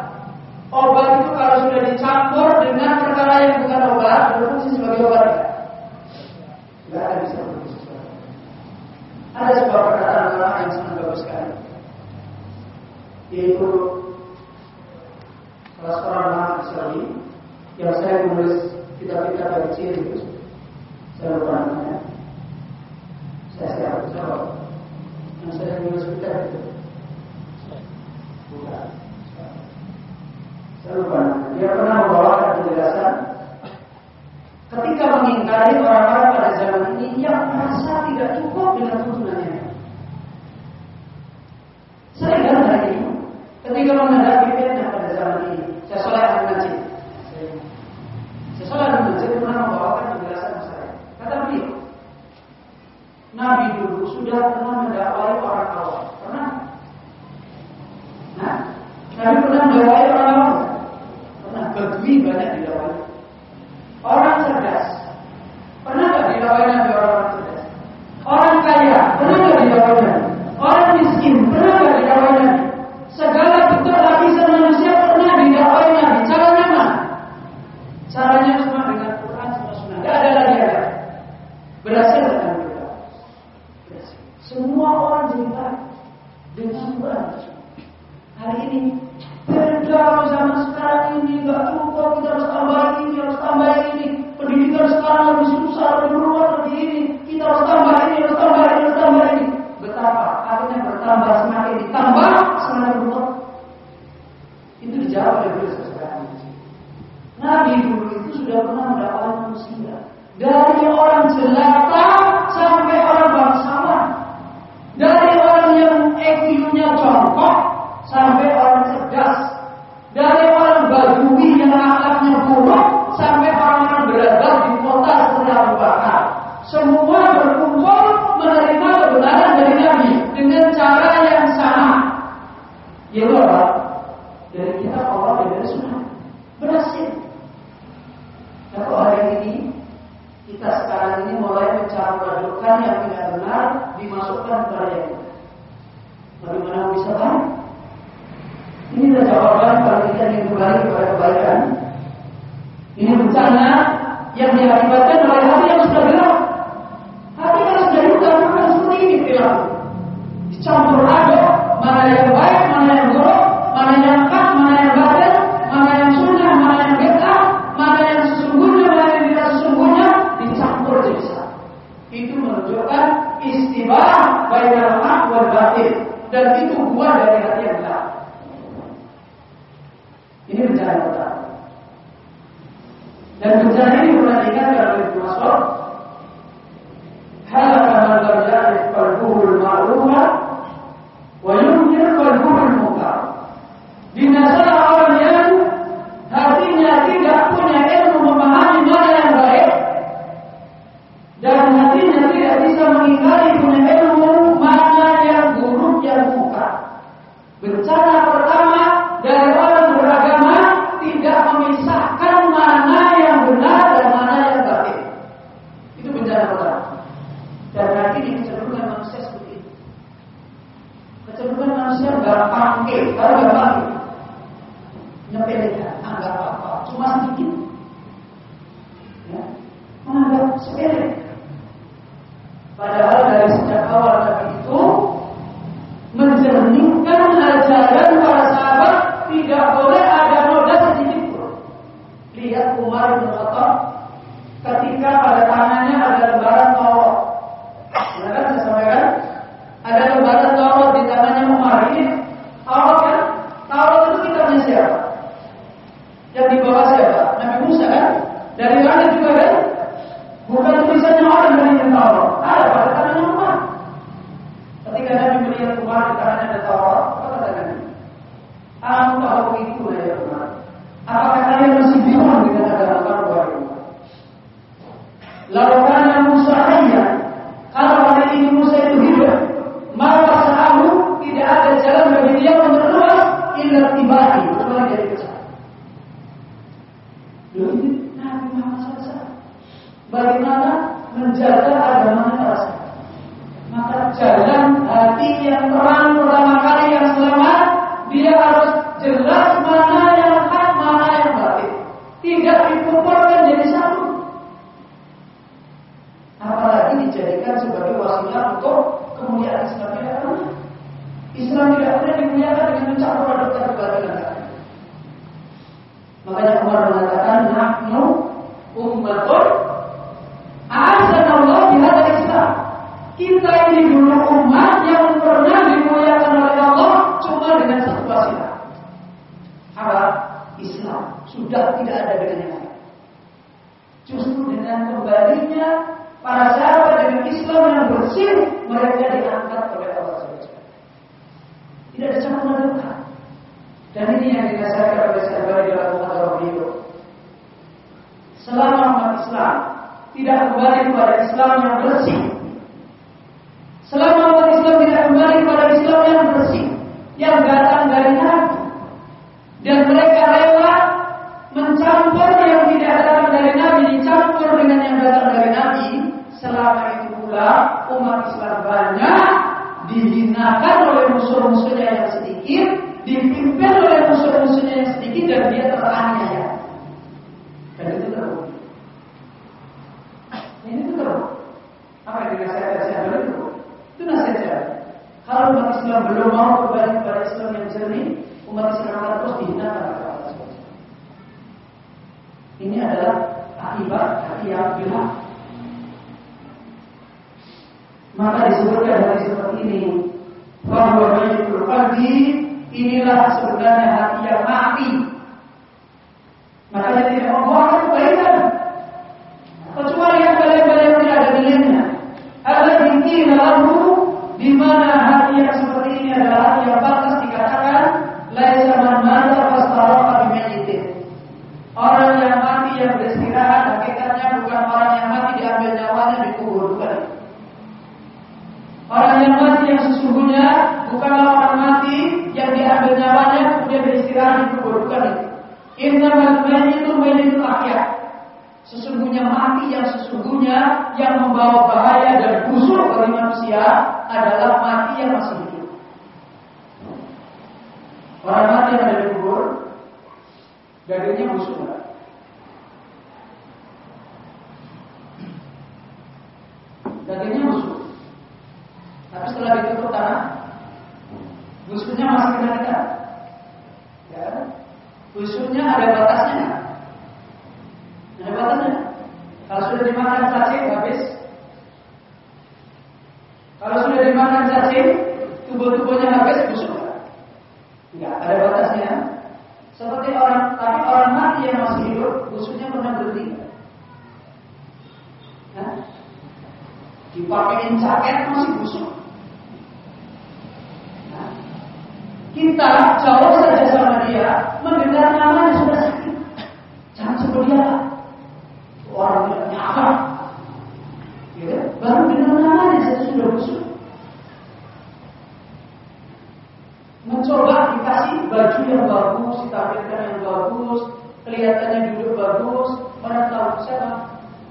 bagus, ditampilkan yang bagus, kelihatannya duduk bagus, mana tahu siapa?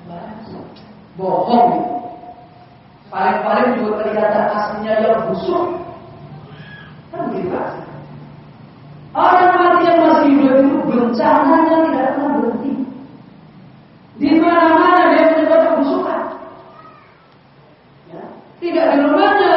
Bahasa. Bohong. Gitu. Paling-paling juga kelihatan aslinya yang busuk. Kan begitu Orang mati yang masih hidup itu bencananya tidak pernah berhenti. Di mana-mana dia menyebabkan kebusukan. Ya. Tidak di rumahnya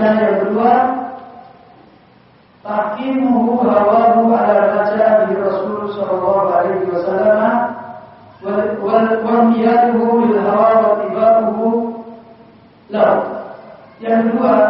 الجملة kedua tahkimuhu hawahu ala ma jaa bi Rasul sallallahu alaihi wasallam wal wal niyyatuhu bil hawa wa tibahu lahu yang kedua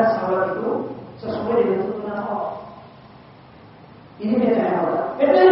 ibadah sholat itu sesuai dengan tuntunan Allah. Ini bedanya Allah. Bedanya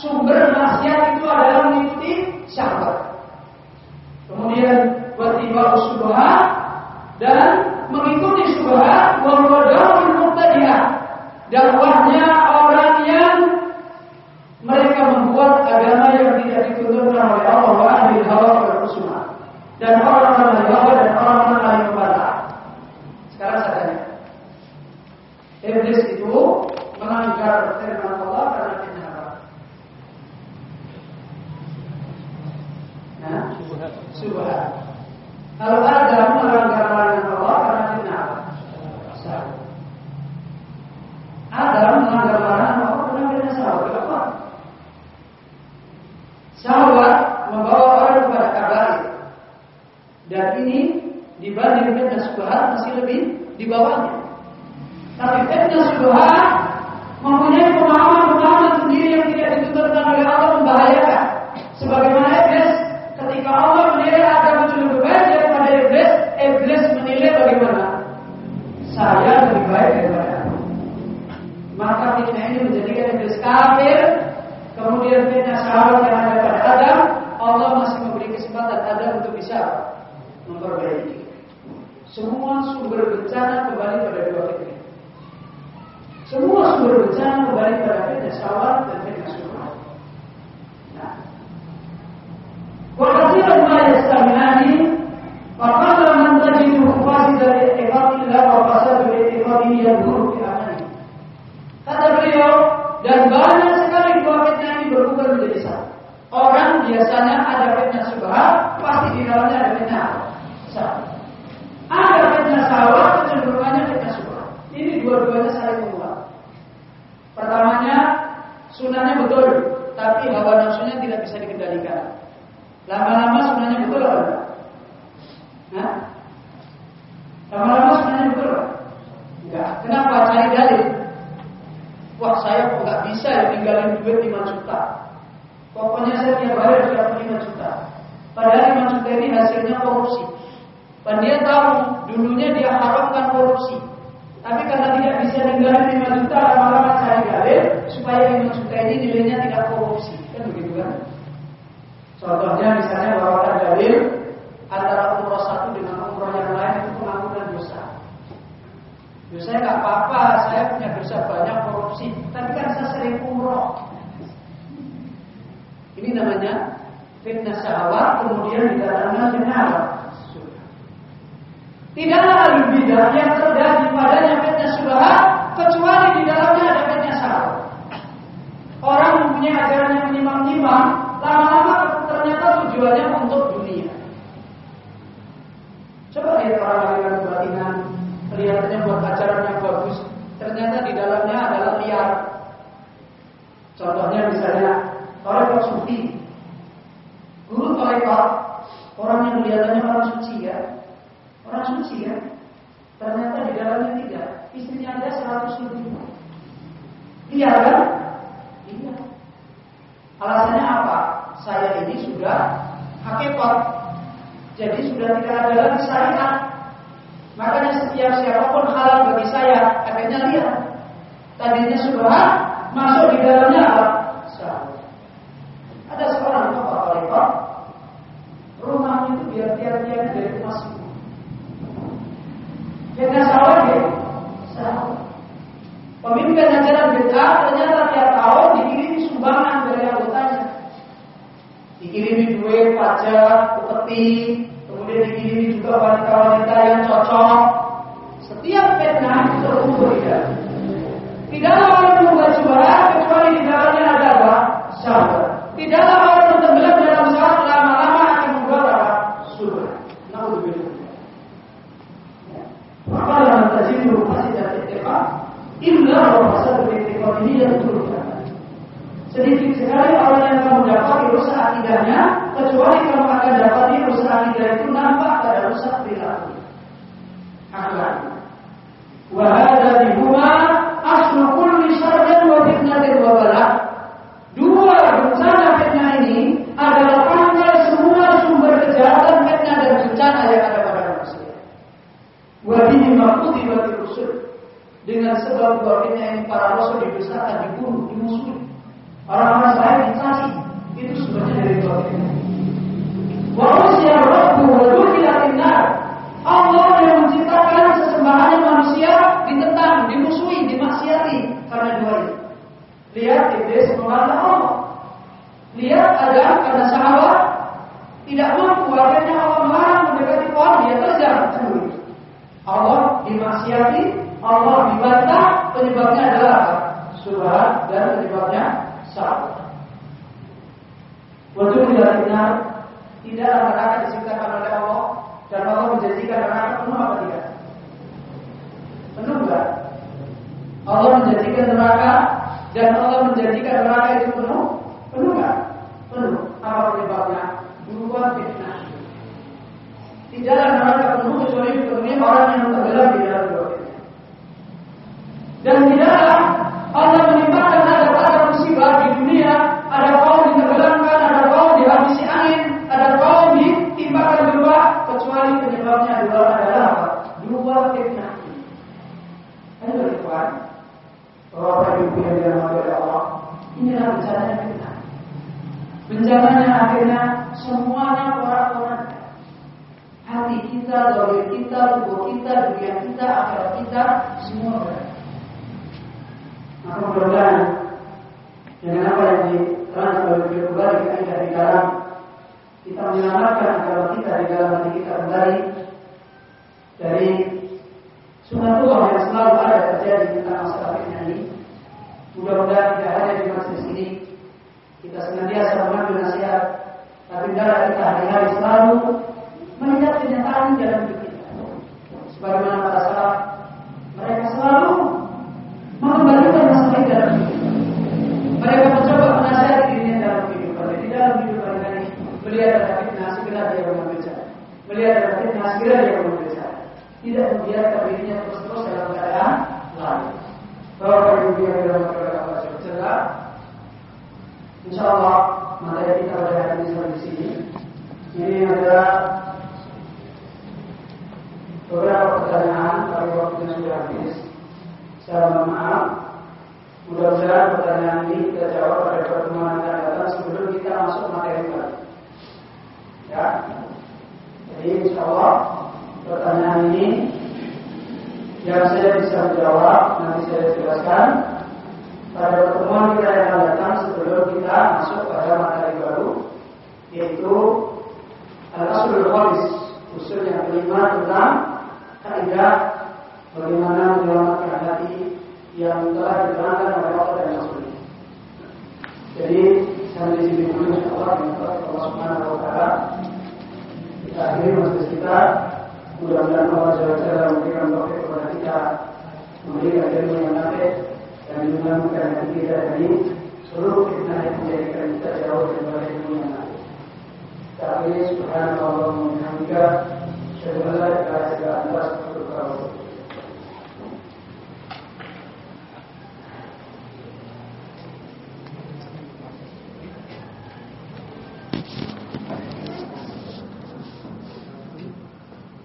sumber nasihat itu adalah mengikuti syahwat. Kemudian bertiba subha dan mengikuti subha wa muqtadiha. Dakwahnya orang yang mereka membuat agama yang tidak dituntunkan oleh Allah wa ahli hawa dan orang